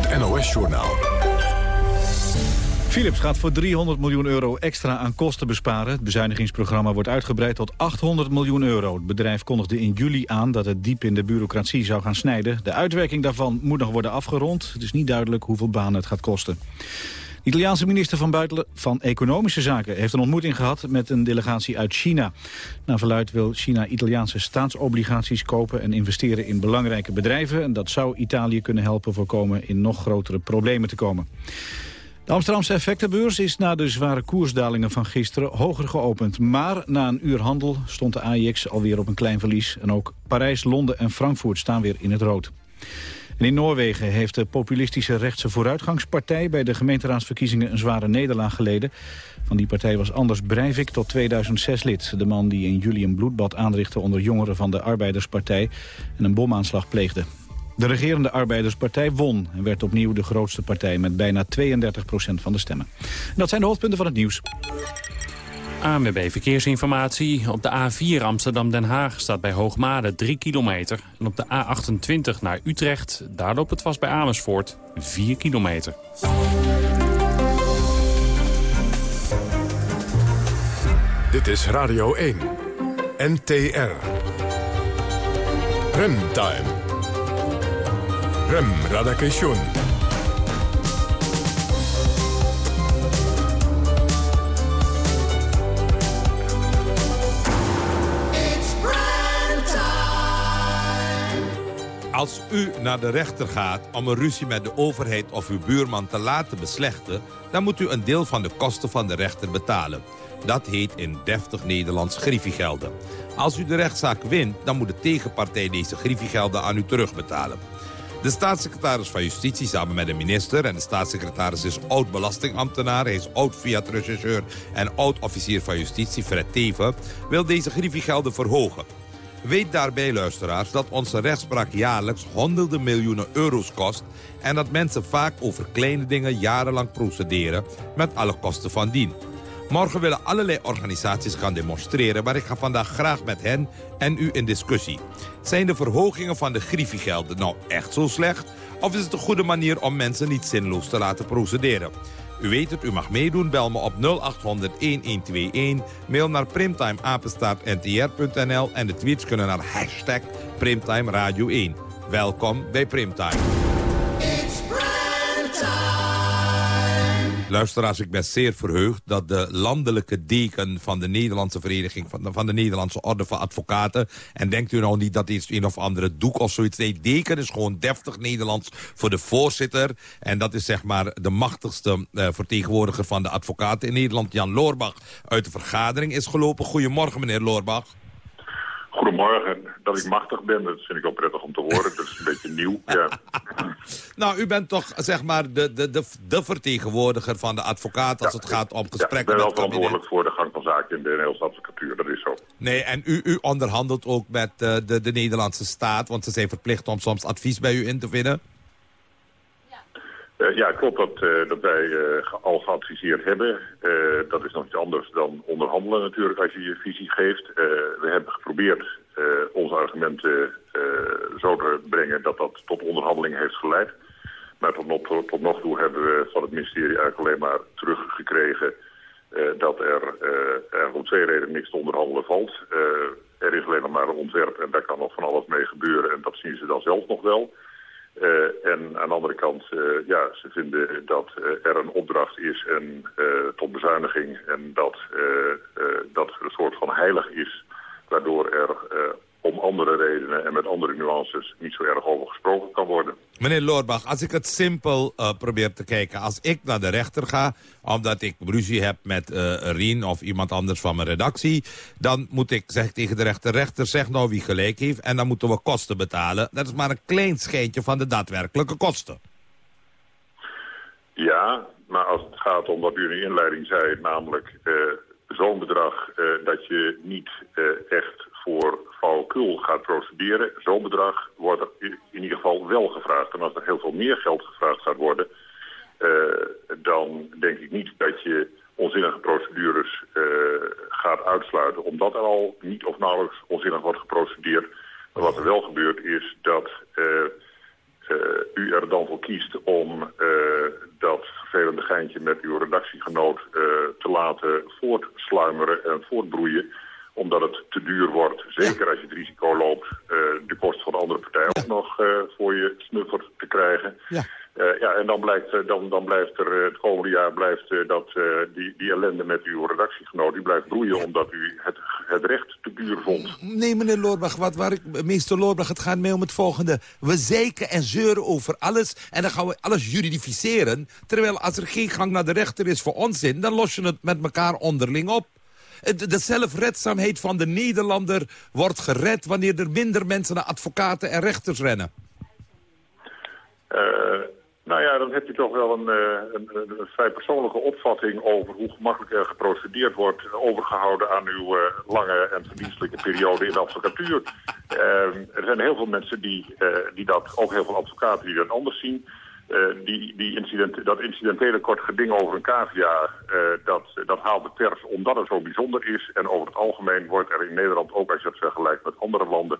het NOS-journaal. Philips gaat voor 300 miljoen euro extra aan kosten besparen. Het bezuinigingsprogramma wordt uitgebreid tot 800 miljoen euro. Het bedrijf kondigde in juli aan dat het diep in de bureaucratie zou gaan snijden. De uitwerking daarvan moet nog worden afgerond. Het is niet duidelijk hoeveel banen het gaat kosten. De Italiaanse minister van, Buiten van Economische Zaken heeft een ontmoeting gehad met een delegatie uit China. Naar verluid wil China Italiaanse staatsobligaties kopen en investeren in belangrijke bedrijven. En dat zou Italië kunnen helpen voorkomen in nog grotere problemen te komen. De Amsterdamse effectenbeurs is na de zware koersdalingen van gisteren hoger geopend. Maar na een uur handel stond de AIX alweer op een klein verlies. En ook Parijs, Londen en Frankfurt staan weer in het rood. En in Noorwegen heeft de populistische rechtse vooruitgangspartij... bij de gemeenteraadsverkiezingen een zware nederlaag geleden. Van die partij was Anders Breivik tot 2006 lid. De man die in juli een bloedbad aanrichtte onder jongeren van de Arbeiderspartij... en een bomaanslag pleegde. De regerende Arbeiderspartij won en werd opnieuw de grootste partij... met bijna 32% van de stemmen. En dat zijn de hoofdpunten van het nieuws. ANWB Verkeersinformatie. Op de A4 Amsterdam-Den Haag staat bij Hoogmade 3 kilometer. En op de A28 naar Utrecht, daar loopt het vast bij Amersfoort 4 kilometer. Dit is Radio 1, NTR. Remtime. Rem Radakation. Als u naar de rechter gaat om een ruzie met de overheid of uw buurman te laten beslechten... dan moet u een deel van de kosten van de rechter betalen. Dat heet in deftig Nederlands griffiegelden. Als u de rechtszaak wint, dan moet de tegenpartij deze griffiegelden aan u terugbetalen. De staatssecretaris van Justitie samen met de minister... en de staatssecretaris is oud-belastingambtenaar... hij is oud-Fiat-rechercheur en oud-officier van Justitie, Fred Teven... wil deze griffiegelden verhogen. Weet daarbij, luisteraars, dat onze rechtspraak jaarlijks honderden miljoenen euro's kost... en dat mensen vaak over kleine dingen jarenlang procederen... met alle kosten van dien. Morgen willen allerlei organisaties gaan demonstreren... maar ik ga vandaag graag met hen en u in discussie. Zijn de verhogingen van de griffiegelden nou echt zo slecht? Of is het een goede manier om mensen niet zinloos te laten procederen? U weet het, u mag meedoen. Bel me op 0800-1121. Mail naar primtimeapenstaartntr.nl. En de tweets kunnen naar hashtag Primtime Radio 1. Welkom bij Primtime. Luisteraars, ik ben zeer verheugd dat de landelijke deken van de Nederlandse Vereniging van de, van de Nederlandse Orde van Advocaten. En denkt u nou niet dat iets een of andere doek of zoiets. Nee, deken is gewoon deftig Nederlands voor de voorzitter. En dat is zeg maar de machtigste uh, vertegenwoordiger van de advocaten in Nederland. Jan Loorbach uit de vergadering is gelopen. Goedemorgen meneer Loorbach. Goedemorgen, dat ik machtig ben, dat vind ik wel prettig om te horen. Dat is een beetje nieuw, ja. Nou, u bent toch zeg maar de, de, de, de vertegenwoordiger van de advocaat als het gaat om Ja, ik gesprekken ben wel verantwoordelijk voor de gang van zaken in de Nederlandse advocatuur, dat is zo. Nee, en u, u onderhandelt ook met eh, de, de Nederlandse staat, want ze zijn verplicht om soms advies bij u in te winnen. Eh, ja, klopt dat, eh, dat wij eh, al geadviseerd hebben. Dat is nog iets anders dan onderhandelen natuurlijk als je je visie geeft. We hebben geprobeerd onze argumenten zo te brengen dat dat tot onderhandeling heeft geleid. Maar tot nog, tot, nog toe hebben we van het ministerie eigenlijk alleen maar teruggekregen dat er, er om twee redenen niks te onderhandelen valt. Er is alleen nog maar een ontwerp en daar kan nog van alles mee gebeuren en dat zien ze dan zelf nog wel. Eh, en aan de andere kant, eh, ja, ze vinden dat eh, er een opdracht is en, tot bezuiniging en dat dat een soort van heilig is, waardoor er om andere redenen en met andere nuances niet zo erg over gesproken kan worden. Meneer Loorbach, als ik het simpel eh, probeer te kijken. Als ik naar de rechter ga, omdat ik ruzie heb met eh Rien of iemand anders van mijn redactie... dan moet ik zeg tegen de rechter, rechter zeg nou wie gelijk heeft... en dan moeten we kosten betalen. Dat is maar een klein schijntje van de daadwerkelijke kosten. Ja, maar als het gaat om wat u in de inleiding zei, namelijk eh, zo'n bedrag dat je niet echt voor flauwekul gaat procederen, zo'n bedrag wordt in, ieder geval wel gevraagd. En als er heel veel meer geld gevraagd gaat worden, eh, dan denk ik niet dat je onzinnige procedures eh, gaat uitsluiten, omdat er al niet of nauwelijks onzinnig wordt geprocedeerd. Maar wat er wel gebeurt is dat eh, u er dan voor kiest om dat vervelende geintje met uw redactiegenoot te laten voortsluimeren en voortbroeien omdat het te duur wordt. Zeker als je het risico loopt eh, de kosten van de andere partij ook nog eh, voor je snuffer te krijgen. Ja. Eh, ja, en dan blijft, eh, dan, dan blijft er het komende jaar blijft, dat, die, die ellende met uw redactiegenoot die blijft broeien omdat u het, het recht te duur vond. Nee, meneer Loorbach, wat, waar ik, meester Loorbach, het gaat mij om het volgende. We zeiken en zeuren over alles en dan gaan we alles juridificeren. Terwijl als er geen gang naar de rechter is voor onzin, dan los je het met elkaar onderling op. De, zelfredzaamheid van de Nederlander wordt gered wanneer er minder mensen naar advocaten en rechters rennen. Eh, nou ja, dan heb je toch wel een, eh, een, een, een vrij persoonlijke opvatting over hoe gemakkelijk er geprocedeerd wordt, overgehouden aan uw eh, lange en verdienstelijke periode in de advocatuur. Eh, er zijn heel veel mensen die, eh, die dat, ook heel veel advocaten die dat anders zien. Eh, die, die incident, dat incidentele kort geding over een cavia, eh, dat, dat haalt de pers omdat het zo bijzonder is. En over het algemeen wordt er in Nederland, ook als je het vergelijkt met andere landen,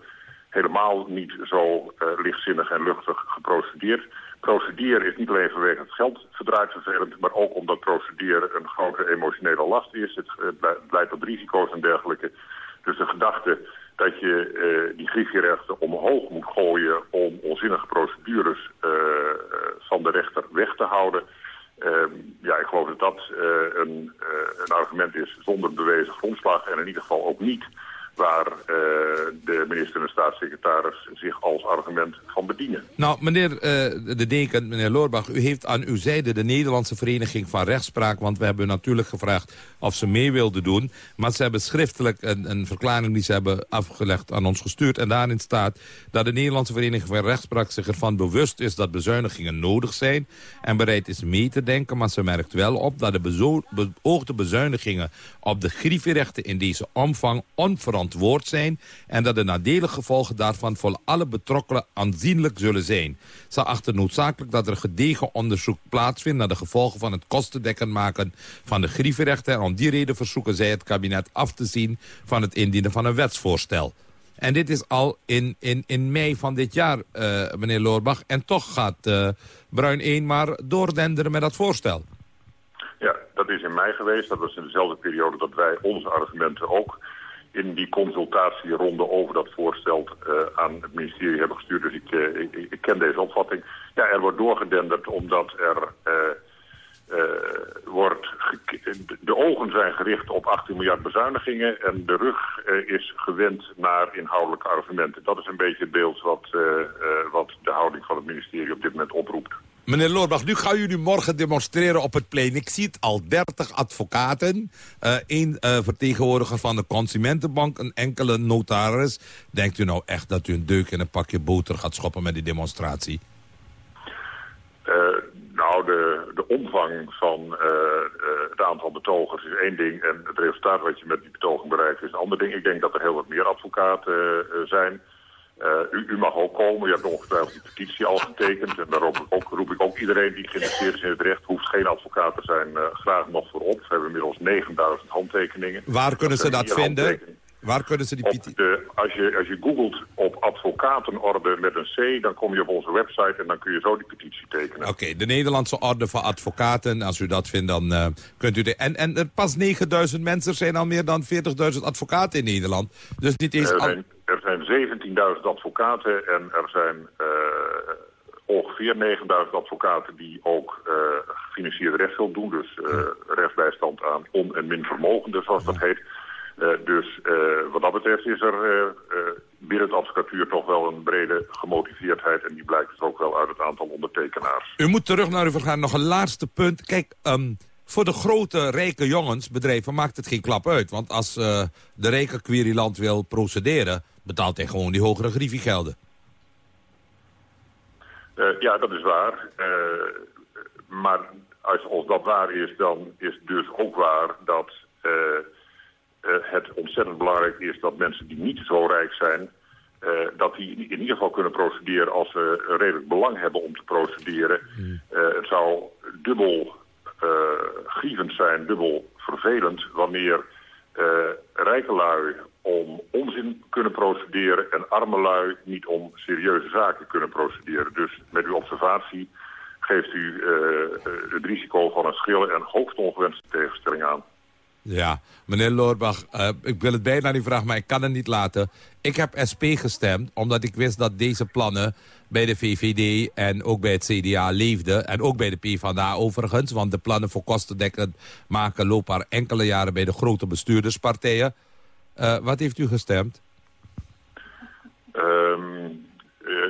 helemaal niet zo eh, lichtzinnig en luchtig geprocedeerd. Procederen is niet alleen vanwege het geld vervelend, maar ook omdat procederen een grote emotionele last is. Het leidt tot risico's en dergelijke. Dus de gedachte dat je die griffierechten omhoog moet gooien om onzinnige procedures van de rechter weg te houden. Ehm, ja, ik geloof dat dat eh, een, eh, een argument is zonder bewezen grondslag en in ieder geval ook niet waar eh, de minister en staatssecretaris zich als argument van bedienen. Nou, meneer eh, de deken, meneer Loorbach, u heeft aan uw zijde de Nederlandse Vereniging van Rechtspraak, want we hebben natuurlijk gevraagd of ze mee wilden doen. Maar ze hebben schriftelijk een, een verklaring die ze hebben afgelegd aan ons gestuurd. En daarin staat dat de Nederlandse Vereniging van Rechtspraak zich ervan bewust is dat bezuinigingen nodig zijn en bereid is mee te denken. Maar ze merkt wel op dat de beoogde bezuinigingen op de griffierechten in deze omvang onverantwoord zijn en dat de nadelige gevolgen daarvan voor alle betrokkenen aanzienlijk zullen zijn. Ze achter noodzakelijk dat er gedegen onderzoek plaatsvindt naar de gevolgen van het kostendekkend maken van de griffierechten. En om die reden verzoeken zij het kabinet af te zien van het indienen van een wetsvoorstel. En dit is al in, in, in mei van dit jaar, eh, meneer Loorbach. En toch gaat eh, Bruin 1 maar doordenderen met dat voorstel. Ja, dat is in mei geweest. Dat was in dezelfde periode dat wij onze argumenten ook in die consultatieronde over dat voorstel eh, aan het ministerie hebben gestuurd. Dus ik, eh, ik, ik ken deze opvatting. Ja, er wordt doorgedenderd omdat er eh, wordt... De ogen zijn gericht op 18 miljard bezuinigingen en de rug is gewend naar inhoudelijke argumenten. Dat is een beetje het beeld wat, wat de houding van het ministerie op dit moment oproept. Meneer Loorbach, nu gaan jullie morgen demonstreren op het plein. Ik zie het al 30 advocaten, uh, één uh, vertegenwoordiger van de Consumentenbank, een enkele notaris. Denkt u nou echt dat u een deuk in een pakje boter gaat schoppen met die demonstratie? Uh, nou, de, de omvang van het aantal betogers is één ding en het resultaat wat je met die betoging bereikt is een ander ding. Ik denk dat er heel wat meer advocaten zijn. Uh, u, u, mag ook komen, u hebt ongetwijfeld die petitie al getekend. En daar roep ik ook, roep ik ook iedereen die geïnteresseerd is in het recht... hoeft geen advocaat te zijn, uh, graag nog voorop. We hebben inmiddels 9000 handtekeningen. Waar kunnen ze dat vinden? Waar kunnen ze die petitie... Als je, als je googelt op advocatenorde met een C... dan kom je op onze website en dan kun je zo die petitie tekenen. Oké, okay, de Nederlandse Orde van Advocaten. Als u dat vindt, dan uh, kunt u... De... En, en er pas 9000 mensen zijn al meer dan 40.000 advocaten in Nederland. Dus niet eens... Er zijn, er zijn 17.000 advocaten en er zijn... Uh, ongeveer 9000 advocaten die ook uh, gefinancierde rechtshulp doen. Dus uh, rechtsbijstand aan on- en minvermogenden, zoals dat heet. Dus wat dat betreft is er binnen het advocatuur toch wel een brede gemotiveerdheid. En die blijkt dus ook wel uit het aantal ondertekenaars. U moet terug naar uw vergaan. Nog een laatste punt. Kijk, um, voor de grote, rijke jongensbedrijven maakt het geen klap uit. Want als de rijke wil procederen, betaalt hij gewoon die hogere griffiegelden. ja, dat is waar. maar als, als dat waar is, dan is dus ook waar dat... Uh, het ontzettend belangrijk is dat mensen die niet zo rijk zijn... Uh, dat die in ieder geval kunnen procederen als ze redelijk belang hebben om te procederen. Mm. Uh, het zou dubbel uh, grievend zijn, dubbel vervelend... wanneer rijke lui om onzin kunnen procederen... en arme lui niet om serieuze zaken kunnen procederen. Dus met uw observatie geeft u het risico van een schille en hoogst ongewenste tegenstelling aan. Ja, meneer Loorbach, uh, ik wil het bijna niet vragen, maar ik kan het niet laten. Ik heb SP gestemd, omdat ik wist dat deze plannen bij de VVD en ook bij het CDA leefden. En ook bij de PvdA overigens, want de plannen voor kostendekkend maken lopen al enkele jaren bij de grote bestuurderspartijen. Uh, wat heeft u gestemd? Um,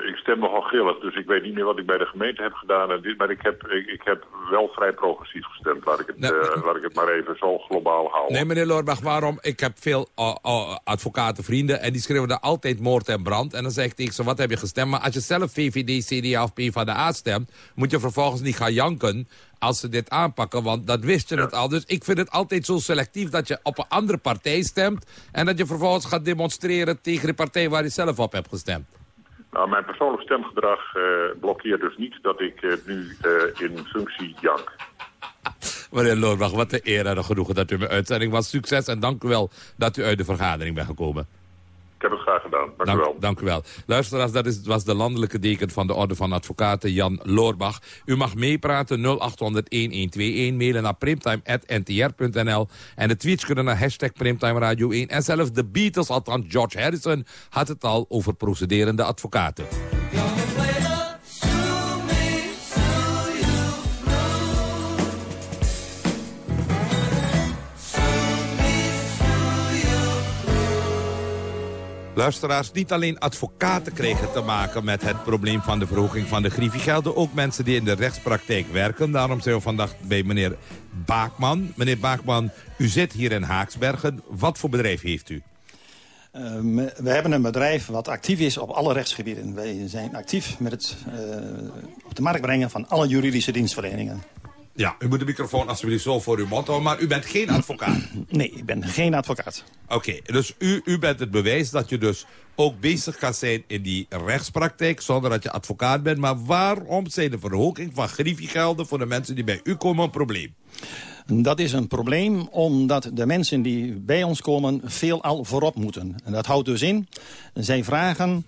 ik stem nogal grillig, dus ik weet niet meer wat ik bij de gemeente heb gedaan. En dit, maar ik heb, ik, ik heb wel vrij progressief gestemd. Laat ik, het, uh, laat ik het maar even zo globaal houden. Nee, meneer Loorbach, waarom? Ik heb veel uh, advocatenvrienden en die schreeuwen er altijd moord en brand. En dan zeg ik tegen ze, wat heb je gestemd? Maar als je zelf VVD, CDA of PvdA stemt, moet je vervolgens niet gaan janken als ze dit aanpakken, want dat wist je ja. het al. Dus ik vind het altijd zo selectief dat je op een andere partij stemt... en dat je vervolgens gaat demonstreren tegen de partij waar je zelf op hebt gestemd. Nou, mijn persoonlijk stemgedrag uh, blokkeert dus niet dat ik uh, nu uh, in functie jank. Meneer Loorbach, wat een eer en een genoegen dat u mijn uitzending was. Succes en dank u wel dat u uit de vergadering bent gekomen. Heb het graag gedaan. Dank, dank u wel. Dank u wel. Luisteraars, dat is, was de landelijke deken van de Orde van Advocaten, Jan Loorbach. U mag meepraten 0800-1121, mailen naar primtime.ntr.nl. En de tweets kunnen naar hashtag Primtime Radio 1. En zelfs de Beatles, althans George Harrison, had het al over procederende advocaten. Luisteraars, niet alleen advocaten kregen te maken met het probleem van de verhoging van de griffiegelden. Ook mensen die in de rechtspraktijk werken. Daarom zijn we vandaag bij meneer Baakman. Meneer Baakman, u zit hier in Haaksbergen. Wat voor bedrijf heeft u? Uh, we hebben een bedrijf wat actief is op alle rechtsgebieden. Wij zijn actief met het uh, op de markt brengen van alle juridische dienstverleningen. Ja, u moet de microfoon alsjeblieft zo voor uw mond houden, maar u bent geen advocaat. Nee, ik ben geen advocaat. Oké, okay, dus u, u bent het bewijs dat je dus ook bezig kan zijn in die rechtspraktijk... zonder dat je advocaat bent. Maar waarom zijn de verhoging van griffiegelden voor de mensen die bij u komen een probleem? Dat is een probleem omdat de mensen die bij ons komen veel al voorop moeten. En dat houdt dus in, zij vragen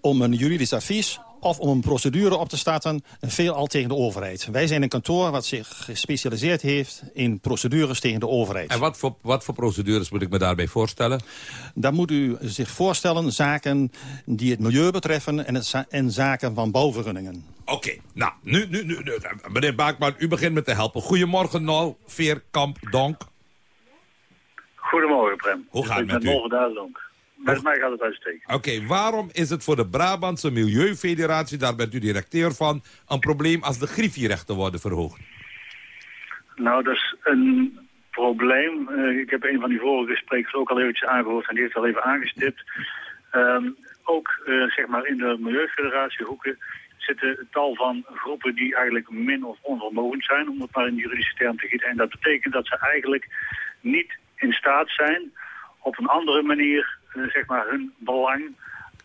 om een juridisch advies of om een procedure op te starten, veelal tegen de overheid. Wij zijn een kantoor wat zich gespecialiseerd heeft in procedures tegen de overheid. En wat voor, wat voor procedures moet ik me daarbij voorstellen? Dan moet u zich voorstellen zaken die het milieu betreffen en, het, en zaken van bouwvergunningen. Oké, okay, nou, nu, nu, nu, nu, meneer Baakman, u begint me te helpen. Goedemorgen, Nol, Veerkamp, Donk. Goedemorgen, Prem. Hoe gaat het met u? Nol Donk. Met mij gaat het uitstekend. Oké, waarom is het voor de Brabantse Milieufederatie, daar bent u directeur van, een probleem als de griffierechten worden verhoogd? Nou, dat is een probleem. Eh, ik heb een van die vorige sprekers ook al eventjes aangehoord en die heeft al even aangestipt. Ehm, ook eh, zeg maar in de Milieufederatiehoeken zitten tal van groepen die eigenlijk min of onvermogend zijn, om het maar in de juridische term te gieten. En dat betekent dat ze eigenlijk niet in staat zijn op een andere manier zeg maar hun belang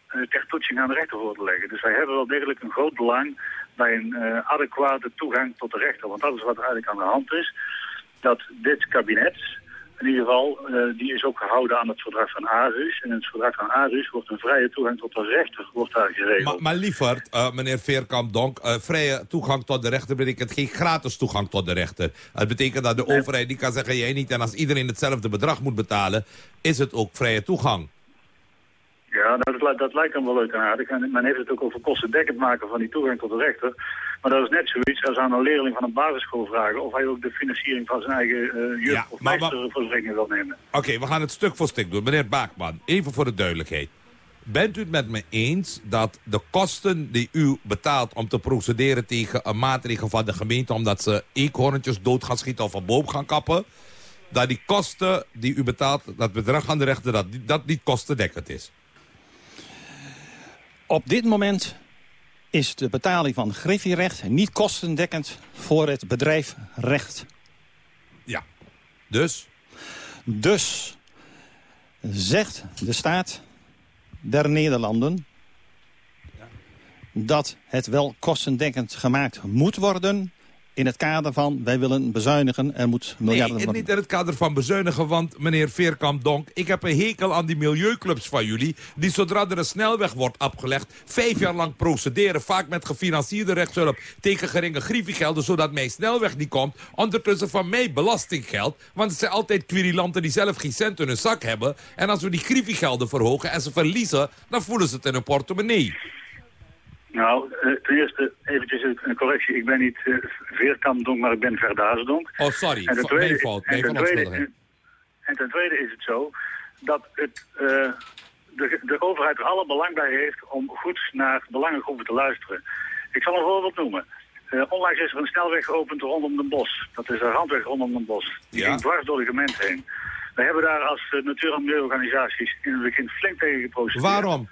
eh, ter toetsing aan de rechter voor te leggen. Dus wij hebben wel degelijk een groot belang bij een uh, adequate toegang tot de rechter. Want dat is wat er eigenlijk aan de hand is. Dat dit kabinet, in ieder geval, uh, die is ook gehouden aan het verdrag van Aarhus. En in het verdrag van Aarhus wordt een vrije toegang tot de rechter wordt daar geregeld. Maar, maar liever, uh, meneer Veerkamp-Donk, uh, vrije toegang tot de rechter betekent geen gratis toegang tot de rechter. Het betekent dat de nee. overheid niet kan zeggen, jij niet. En als iedereen hetzelfde bedrag moet betalen, is het ook vrije toegang. Ja, nou, dat, dat, lijkt dan wel leuk en aardig. En men heeft het ook over kostendekkend maken van die toegang tot de rechter. Maar dat is net zoiets als aan een leerling van een basisschool vragen... of hij ook de financiering van zijn eigen uh, ja, of meester voor rekening wil nemen. Oké, okay, we gaan het stuk voor stuk doen. Meneer Baakman, even voor de duidelijkheid. Bent u het met me eens dat de kosten die u betaalt om te procederen tegen een maatregel van de gemeente... omdat ze eekhoorntjes dood gaan schieten of een boom gaan kappen... dat die kosten die u betaalt, dat bedrag aan de rechter, dat, dat niet kostendekkend is? Op dit moment is de betaling van griffierecht niet kostendekkend voor het bedrijf recht. Ja, dus? Dus zegt de staat der Nederlanden dat het wel kostendekkend gemaakt moet worden in het kader van, wij willen bezuinigen, er moet miljarden... Nee, niet in het kader van bezuinigen, want meneer Veerkamp-Donk... ik heb een hekel aan die milieuclubs van jullie... die zodra er een snelweg wordt opgelegd... vijf jaar lang procederen, vaak met gefinancierde rechtshulp... tegen geringe griffiegelden, zodat mijn snelweg niet komt... ondertussen van mij belastinggeld. Want het zijn altijd querulanten die zelf geen cent in hun zak hebben... en als we die griffiegelden verhogen en ze verliezen... dan voelen ze het in hun portemonnee. Nou, uh, ten eerste eventjes een correctie. Ik ben niet uh, Veerkamdonk, maar ik ben Verdaasdonk. Oh, sorry. En ten tweede, mijn fout. En ten, tweede, en, en ten tweede is het zo dat het, uh, de, de overheid er alle belang bij heeft om goed naar belangengroepen te luisteren. Ik zal een voorbeeld noemen. Uh, onlangs is er een snelweg geopend rondom Den Bosch. Dat is een randweg rondom Den Bosch. Die ja. ging dwars door de gemeente heen. We hebben daar als uh, natuur- en milieuorganisaties in het begin flink tegen geprocedeerd. Waarom?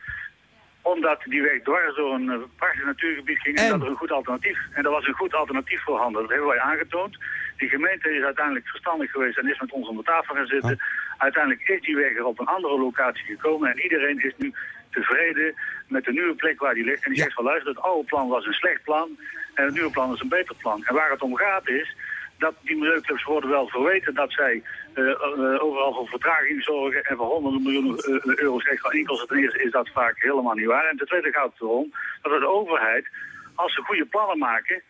Omdat die weg dwars door een uh, prachtig natuurgebied ging en, en dat er een goed alternatief. En er was een goed alternatief voorhanden. Dat hebben wij aangetoond. Die gemeente is uiteindelijk verstandig geweest en is met ons om de tafel gaan zitten. Ah. Uiteindelijk is die weg er op een andere locatie gekomen en iedereen is nu tevreden met de nieuwe plek waar die ligt. En die ja. zegt van luister, het oude plan was een slecht plan en het nieuwe plan is een beter plan. En waar het om gaat is dat die milieuclubs worden wel verweten dat zij overal voor vertraging zorgen en voor honderden miljoenen uh, euro's extra inkomsten. Ten eerste is dat vaak helemaal niet waar. En ten tweede gaat het erom dat de overheid, als ze goede plannen maken,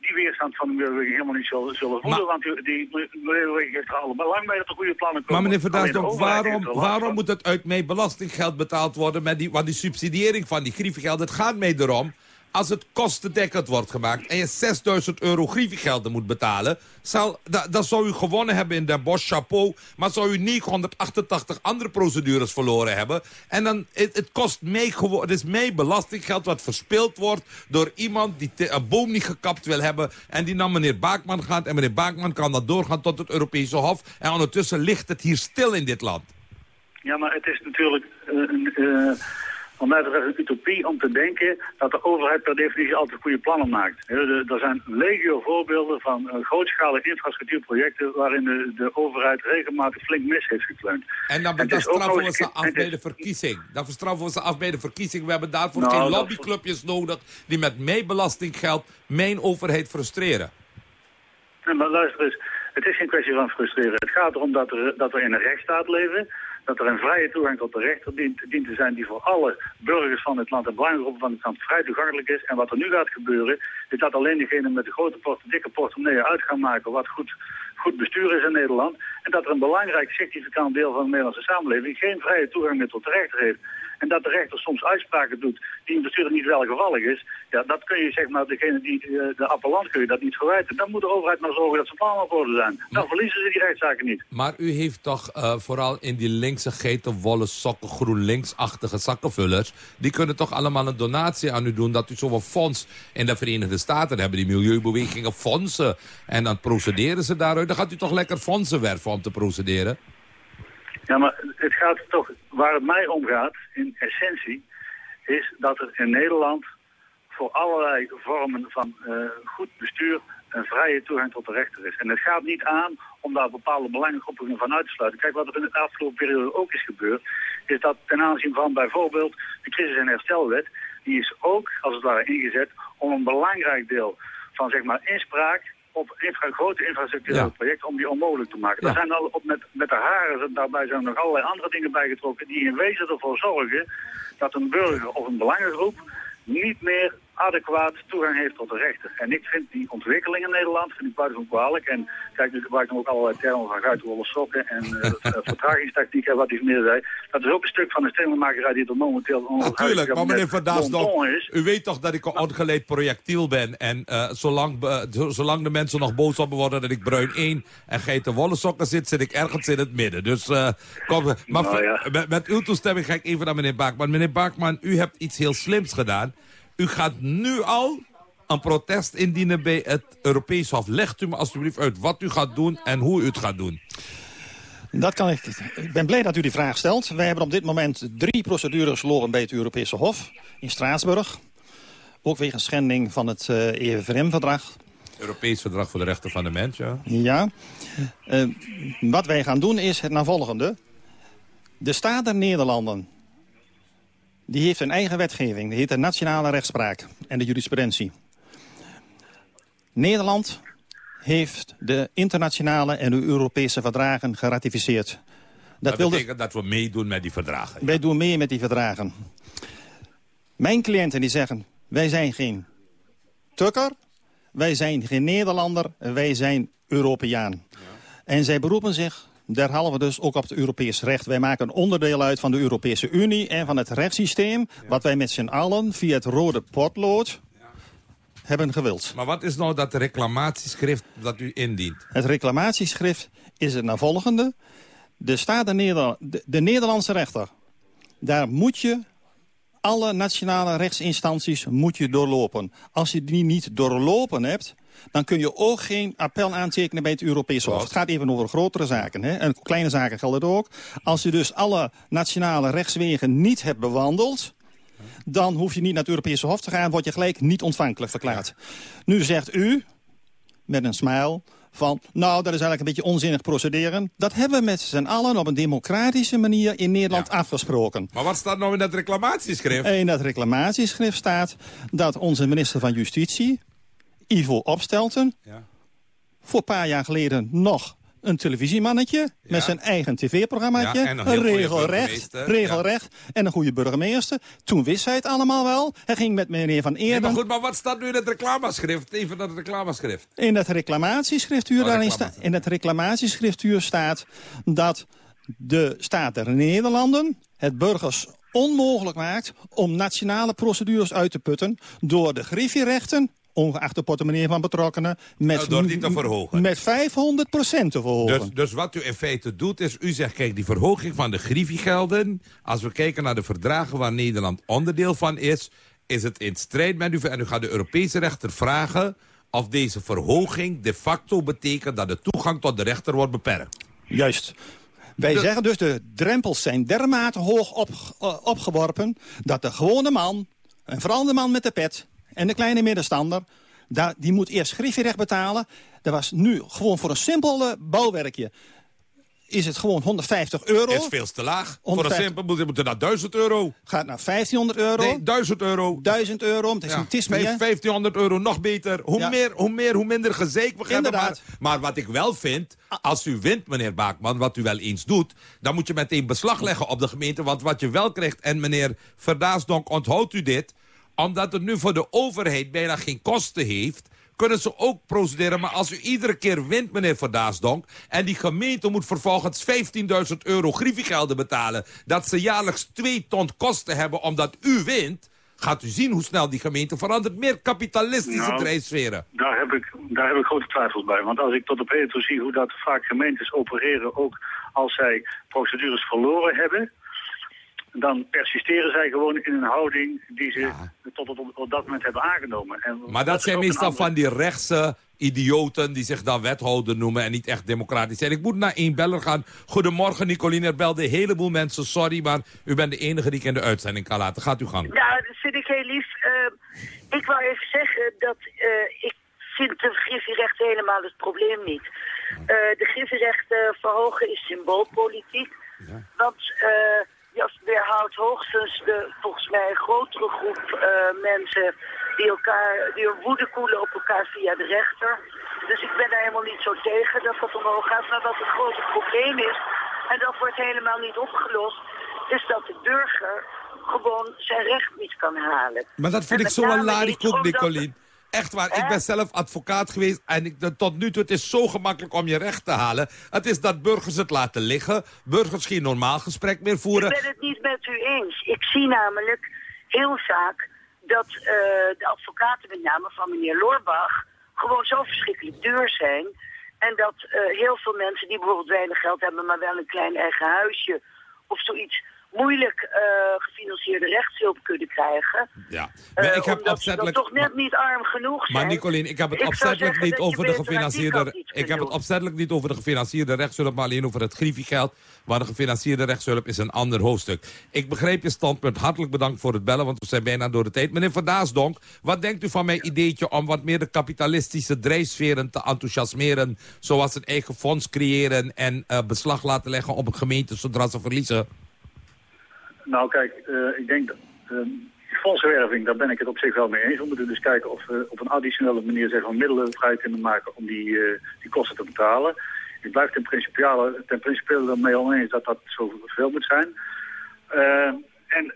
die weerstand van de milieubeweging helemaal niet zullen, zullen voelen. Want die, die milieubeweging heeft er al belang bij dat er goede plannen komen. Maar meneer Verdaasdonk, waarom, waarom moet het uit mee belastinggeld betaald worden? Met die, want die subsidiëring van die griefgeld, het gaat mee erom als het kostendekkend wordt gemaakt... en je 6000 euro griefgelden moet betalen... Zal, da, dan zou u gewonnen hebben in Den Bosch, chapeau... maar zou u 988 andere procedures verloren hebben. En dan, het, het kost mee, het is mee belastinggeld wat verspild wordt... door iemand die een boom niet gekapt wil hebben... en die naar meneer Baakman gaat... en meneer Baakman kan dat doorgaan tot het Europese Hof... en ondertussen ligt het hier stil in dit land. Ja, maar het is natuurlijk... Uh, uh van mij een utopie om te denken dat de overheid per definitie altijd goede plannen maakt. Er zijn legio voorbeelden van uh, grootschalige infrastructuurprojecten waarin de, de overheid regelmatig flink mis heeft gekleund. En dan, dan straffen we ze af bij de verkiezing. Dan straffen we ze af bij de verkiezing. We hebben daarvoor nou, geen lobbyclubjes nodig die met meebelastinggeld mijn overheid frustreren. Maar luister eens, het is geen kwestie van frustreren. Het gaat erom dat, er, dat we in een rechtsstaat leven dat er een vrije toegang tot de rechter dient, dient, te zijn die voor alle burgers van het land en belangengroepen van het land vrij toegankelijk is. En wat er nu gaat gebeuren, is dat alleen degene met de grote port, dikke portemonnee uit gaan maken wat goed goed bestuur is in Nederland. En dat er een belangrijk significant deel van de Nederlandse samenleving geen vrije toegang meer tot de rechter heeft. En dat de rechter soms uitspraken doet die bestuurder niet welgevallig is. Ja, dat kun je zeg maar, degene die uh, de appellant kun je dat niet verwijten. Dan moet de overheid maar zorgen dat ze plan op orde zijn. Dan verliezen ze die rechtszaken niet. Maar u heeft toch uh, vooral in die linkse geitenwolle sokken, GroenLinks-achtige zakkenvullers... die kunnen toch allemaal een donatie aan u doen... dat u zo'n fonds in de Verenigde Staten hebben. Die milieubewegingen fondsen. En dan procederen ze daaruit. Dan gaat u toch lekker fondsen werven om te procederen? Ja, maar het gaat toch, waar het mij om gaat, in essentie, is dat er in Nederland voor allerlei vormen van uh, goed bestuur een vrije toegang tot de rechter is. En het gaat niet aan om daar bepaalde belangengroepen van uit te sluiten. Kijk, wat er in de afgelopen periode ook is gebeurd, is dat ten aanzien van bijvoorbeeld de crisis- en herstelwet, die is ook, als het ware, ingezet om een belangrijk deel van, zeg maar, inspraak op infra grote infrastructurele projecten om die onmogelijk te maken. Er zijn al op met, met de haren, daarbij zijn nog allerlei andere dingen bijgetrokken die in wezen ervoor zorgen dat een burger of een belangengroep niet meer adequaat toegang heeft tot de rechter. En ik vind die ontwikkeling in Nederland vind ik buitengewoon kwalijk. En kijk, nu gebruiken we ook allerlei termen van guitenwolle sokken en uh, vertragingstactiek en wat iets meer zei. Dat is ook een stuk van de stemmenmakerij die er momenteel... Natuurlijk, maar meneer Van u weet toch dat ik een ongeleid projectiel ben. En uh, zolang, uh, zolang de mensen nog boos op me worden dat ik bruin 1 en geitenwolle sokken zit, zit ik ergens in het midden. Dus kom, maar nou, ja. met, met uw toestemming ga ik even naar meneer Baakman. Meneer Baakman, u hebt iets heel slims gedaan. U gaat nu al een protest indienen bij het Europees Hof. Legt u me alstublieft uit wat u gaat doen en hoe u het gaat doen. Dat kan ik. Ik ben blij dat u die vraag stelt. Wij hebben op dit moment drie procedures lopen bij het Europese Hof in Straatsburg. Ook wegens schending van het uh, EVRM-verdrag. Europees Verdrag voor de Rechten van de Mens, ja. Ja. Uh, wat wij gaan doen is het volgende. De Staat der Nederlanden die heeft een eigen wetgeving. Die heet de nationale rechtspraak en de jurisprudentie. Nederland heeft de internationale en de Europese verdragen geratificeerd. Dat, dat dus- betekent dat we meedoen met die verdragen. Wij doen mee met die verdragen. Mijn cliënten die zeggen, wij zijn geen tukker, wij zijn geen Nederlander, wij zijn Europeaan. Ja. En zij beroepen zich derhalve dus ook op het Europees recht. Wij maken een onderdeel uit van de Europese Unie en van het rechtssysteem... wat wij met z'n allen via het rode potlood hebben gewild. Maar wat is nou dat reclamatieschrift dat u indient? Het reclamatieschrift is het volgende. De, staat de, de Nederlandse rechter, daar moet je alle nationale rechtsinstanties moet je doorlopen. Als je die niet doorlopen hebt, dan kun je ook geen appel aantekenen bij het Europese Hof. Het gaat even over grotere zaken. Hè? En kleine zaken gelden ook. Als je dus alle nationale rechtswegen niet hebt bewandeld dan hoef je niet naar het Europese Hof te gaan... word je gelijk niet ontvankelijk verklaard. Nu zegt u, met een smile van... nou, dat is eigenlijk een beetje onzinnig procederen. Dat hebben we met z'n allen op een democratische manier in Nederland afgesproken. Maar wat staat nou in dat reclamatieschrift? In dat reclamatieschrift staat dat onze minister van Justitie... Ivo Opstelten, ja. voor een paar jaar geleden nog een televisiemannetje met zijn eigen tv-programmaatje. Ja, een regelrecht, regelrecht en een goede burgemeester. Toen wist hij het allemaal wel. Hij ging met meneer Van Eerden... Nee, maar goed, maar wat staat nu in het reclameschrift? Even dat reclameschrift. In het reclamatieschriftuur, oh, daarin sta, in het reclamatieschriftuur staat dat de staat der Nederlanden het burgers onmogelijk maakt om nationale procedures uit te putten door de griffierechten ongeacht de portemonnee van betrokkenen... met, nou, door die te verhogen. Met 500 procent te verhogen. Dus, dus wat u in feite doet is, u zegt, kijk, die verhoging van de griffiegelden... als we kijken naar de verdragen waar Nederland onderdeel van is... is het in strijd met u en u gaat de Europese rechter vragen... of deze verhoging de facto betekent dat de toegang tot de rechter wordt beperkt. Juist. Wij zeggen dus, de drempels zijn dermate hoog op, uh, opgeworpen... dat de gewone man, en vooral de man met de pet en de kleine middenstander, daar, die moet eerst griffierecht betalen. Dat was nu gewoon voor een simpel bouwwerkje is het gewoon 150 euro. is veel te laag. Voor een simpel moet het naar 1000 euro. Gaat naar 1500 euro. Nee, 1000 euro. 1000 euro. Het is ja. een tisme, 1500 euro, nog beter. Hoe, meer, hoe meer, hoe minder gezeik we hebben. Maar, maar wat ik wel vind, als u wint, meneer Baakman, wat u wel eens doet... dan moet je meteen beslag leggen op de gemeente. Want wat je wel krijgt, en meneer Verdaasdonk, onthoudt u dit omdat het nu voor de overheid bijna geen kosten heeft kunnen ze ook procederen. Maar als u iedere keer wint, meneer Van Daasdonk... en die gemeente moet vervolgens 15.000 euro griffiegelden betalen... dat ze jaarlijks 2 ton kosten hebben omdat u wint gaat u zien hoe snel die gemeente verandert. Meer kapitalistische Nou, drijfsferen. Daar heb, ik, daar heb ik grote twijfels bij. Want als ik tot op heden toe zie hoe dat vaak gemeentes opereren... ook als zij procedures verloren hebben... dan persisteren zij gewoon in een houding die ze tot op, op dat moment hebben aangenomen. En Maar dat zijn meestal andere- van die rechtse idioten die zich dan wethouder noemen en niet echt democratisch zijn. Ik moet naar één beller gaan. Goedemorgen Nicoline, er belden een heleboel mensen. Sorry, maar u bent de enige die ik in de uitzending kan laten. Gaat uw gang. Ja, dat vind ik heel lief. Eh, ik wou even zeggen dat eh, ik vind de griffierechten helemaal het probleem niet. Eh, de griffierechten verhogen is symboolpolitiek. Want eh je weerhoudt hoogstens de, volgens mij, een grotere groep eh, mensen die elkaar, die hun woede koelen op elkaar via de rechter. Dus ik ben daar helemaal niet zo tegen dat dat omhoog gaat. Maar wat het grote probleem is, en dat wordt helemaal niet opgelost, is dat de burger gewoon zijn recht niet kan halen. Maar dat vind ik zo een omdat- Nicolien. Echt waar, ik ben zelf advocaat geweest en ik, tot nu toe, het is zo gemakkelijk om je recht te halen. Het is dat burgers het laten liggen, burgers geen normaal gesprek meer voeren. Ik ben het niet met u eens. Ik zie namelijk heel vaak dat eh, de advocaten, met name van meneer Loorbach, gewoon zo verschrikkelijk duur zijn. En dat eh, heel veel mensen die bijvoorbeeld weinig geld hebben, maar wel een klein eigen huisje of zoiets, moeilijk eh, gefinancierde rechtshulp kunnen krijgen. Ja, Eh, maar ik heb opzettelijk... toch net niet arm genoeg zijn. Maar Nicolien, ik heb het opzettelijk niet over de gefinancierde... Ik heb het opzettelijk niet over de gefinancierde rechtshulp, maar alleen over het grieviegeld. Maar de gefinancierde rechtshulp is een ander hoofdstuk. Ik begrijp je standpunt. Hartelijk bedankt voor het bellen, want we zijn bijna door de tijd. Meneer Van Daasdonk, wat denkt u van mijn ideetje om wat meer de kapitalistische drijfsferen te enthousiasmeren? Zoals een eigen fonds creëren en eh, beslag laten leggen op een gemeente zodra ze verliezen? Nou kijk, eh, ik denk dat eh, fondsenwerving, daar ben ik het op zich wel mee eens. We moeten dus kijken of we op een additionele manier zeg middelen vrij kunnen maken om die, eh, die kosten te betalen. Ik blijf ten principiële, ten ermee oneens dat dat zoveel moet zijn. Eh, en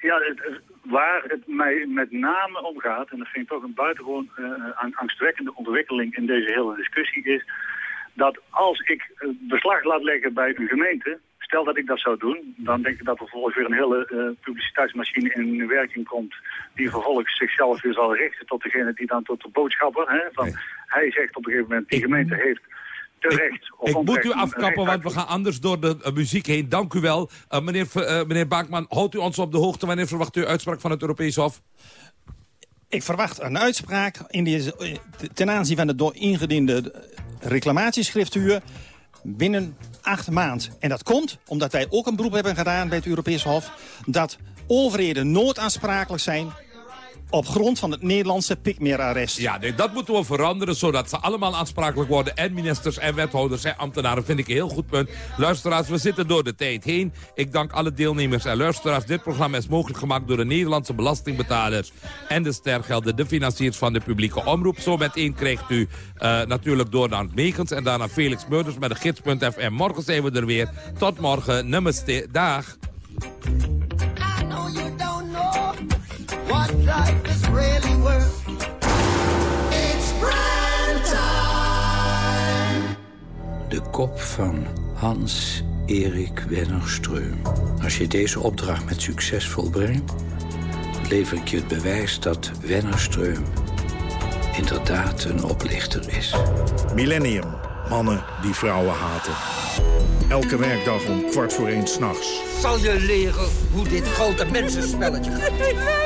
ja, het, waar het mij met name om gaat, en dat vind ik toch een buitengewoon ang- angstwekkende ontwikkeling in deze hele discussie, is dat als ik beslag laat leggen bij een gemeente, stel dat ik dat zou doen, dan denk ik dat er vervolgens weer een hele eh, publiciteitsmachine in werking komt, die vervolgens zichzelf weer zal richten tot degene die dan tot de boodschapper, hè, van, hij zegt op een gegeven moment, die gemeente heeft terecht of Ik moet u afkappen, want we gaan anders door de eh, muziek heen. Dank u wel. Eh, meneer, eh, meneer Baakman, houdt u ons op de hoogte. Wanneer verwacht u uitspraak van het Europees Hof? Ik verwacht een uitspraak in deze, ten aanzien van de door ingediende reclamatieschriftuur binnen acht maanden. En dat komt omdat wij ook een beroep hebben gedaan bij het Europees Hof... dat overheden noodaansprakelijk zijn op grond van het Nederlandse pikmeerarrest. Ja, dat moeten we veranderen, zodat ze allemaal aansprakelijk worden. En ministers en wethouders en ambtenaren, vind ik een heel goed punt. Luisteraars, we zitten door de tijd heen. Ik dank alle deelnemers en luisteraars. Dit programma is mogelijk gemaakt door de Nederlandse belastingbetalers... en de stergelden, de financiers van de publieke omroep. Zo meteen krijgt u eh, natuurlijk Doornaan Megens en daarna Felix Meurders met de gids.fm. Morgen zijn we er weer. Tot morgen. Namaste. Dag. What life is really worth. It's brand time. De kop van Hans-Erik Wennerstreum. Als je deze opdracht met succes volbrengt... lever ik je het bewijs dat Wennerstreum inderdaad een oplichter is. Millennium. Mannen die vrouwen haten. Elke werkdag om kwart voor één s'nachts. Zal je leren hoe dit grote mensenspelletje gaat?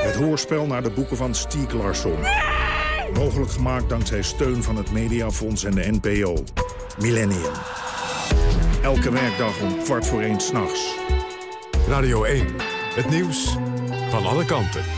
Het hoorspel naar de boeken van Stieg Larsson. Mogelijk gemaakt dankzij steun van het Mediafonds en de NPO. Millennium. Elke werkdag om kwart voor één s'nachts. Radio 1. Het nieuws van alle kanten.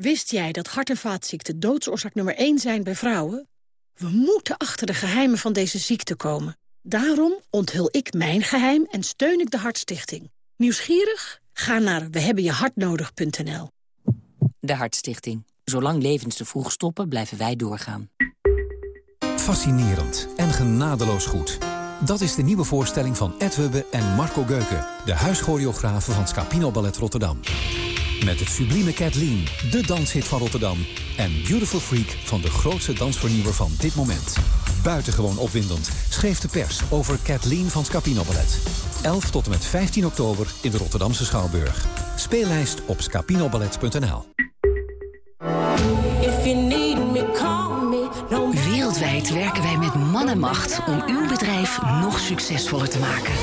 Wist jij dat hart- en vaatziekten doodsoorzaak nummer 1 zijn bij vrouwen? We moeten achter de geheimen van deze ziekte komen. Daarom onthul ik mijn geheim en steun ik de Hartstichting. Nieuwsgierig? Ga naar wehebbenjehartnodig.nl. De Hartstichting. Zolang levens te vroeg stoppen, blijven wij doorgaan. Fascinerend en genadeloos goed. Dat is de nieuwe voorstelling van Ed Hubbe en Marco Geuken... de huischoreografen van Scapino Ballet Rotterdam. Met het sublieme Kathleen, de danshit van Rotterdam... en Beautiful Freak van de grootste dansvernieuwer van dit moment. Buitengewoon opwindend schreef de pers over Kathleen van Scapino Ballet. 11 tot en met 15 oktober in de Rotterdamse Schouwburg. Speellijst op scapinoballet.nl. Wereldwijd werken wij met man en macht om uw bedrijf nog succesvoller te maken.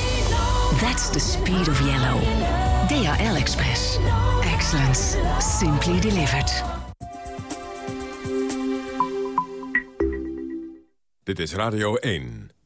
That's the speed of yellow. DHL Express. Excellence. Simply delivered. Dit is Radio 1.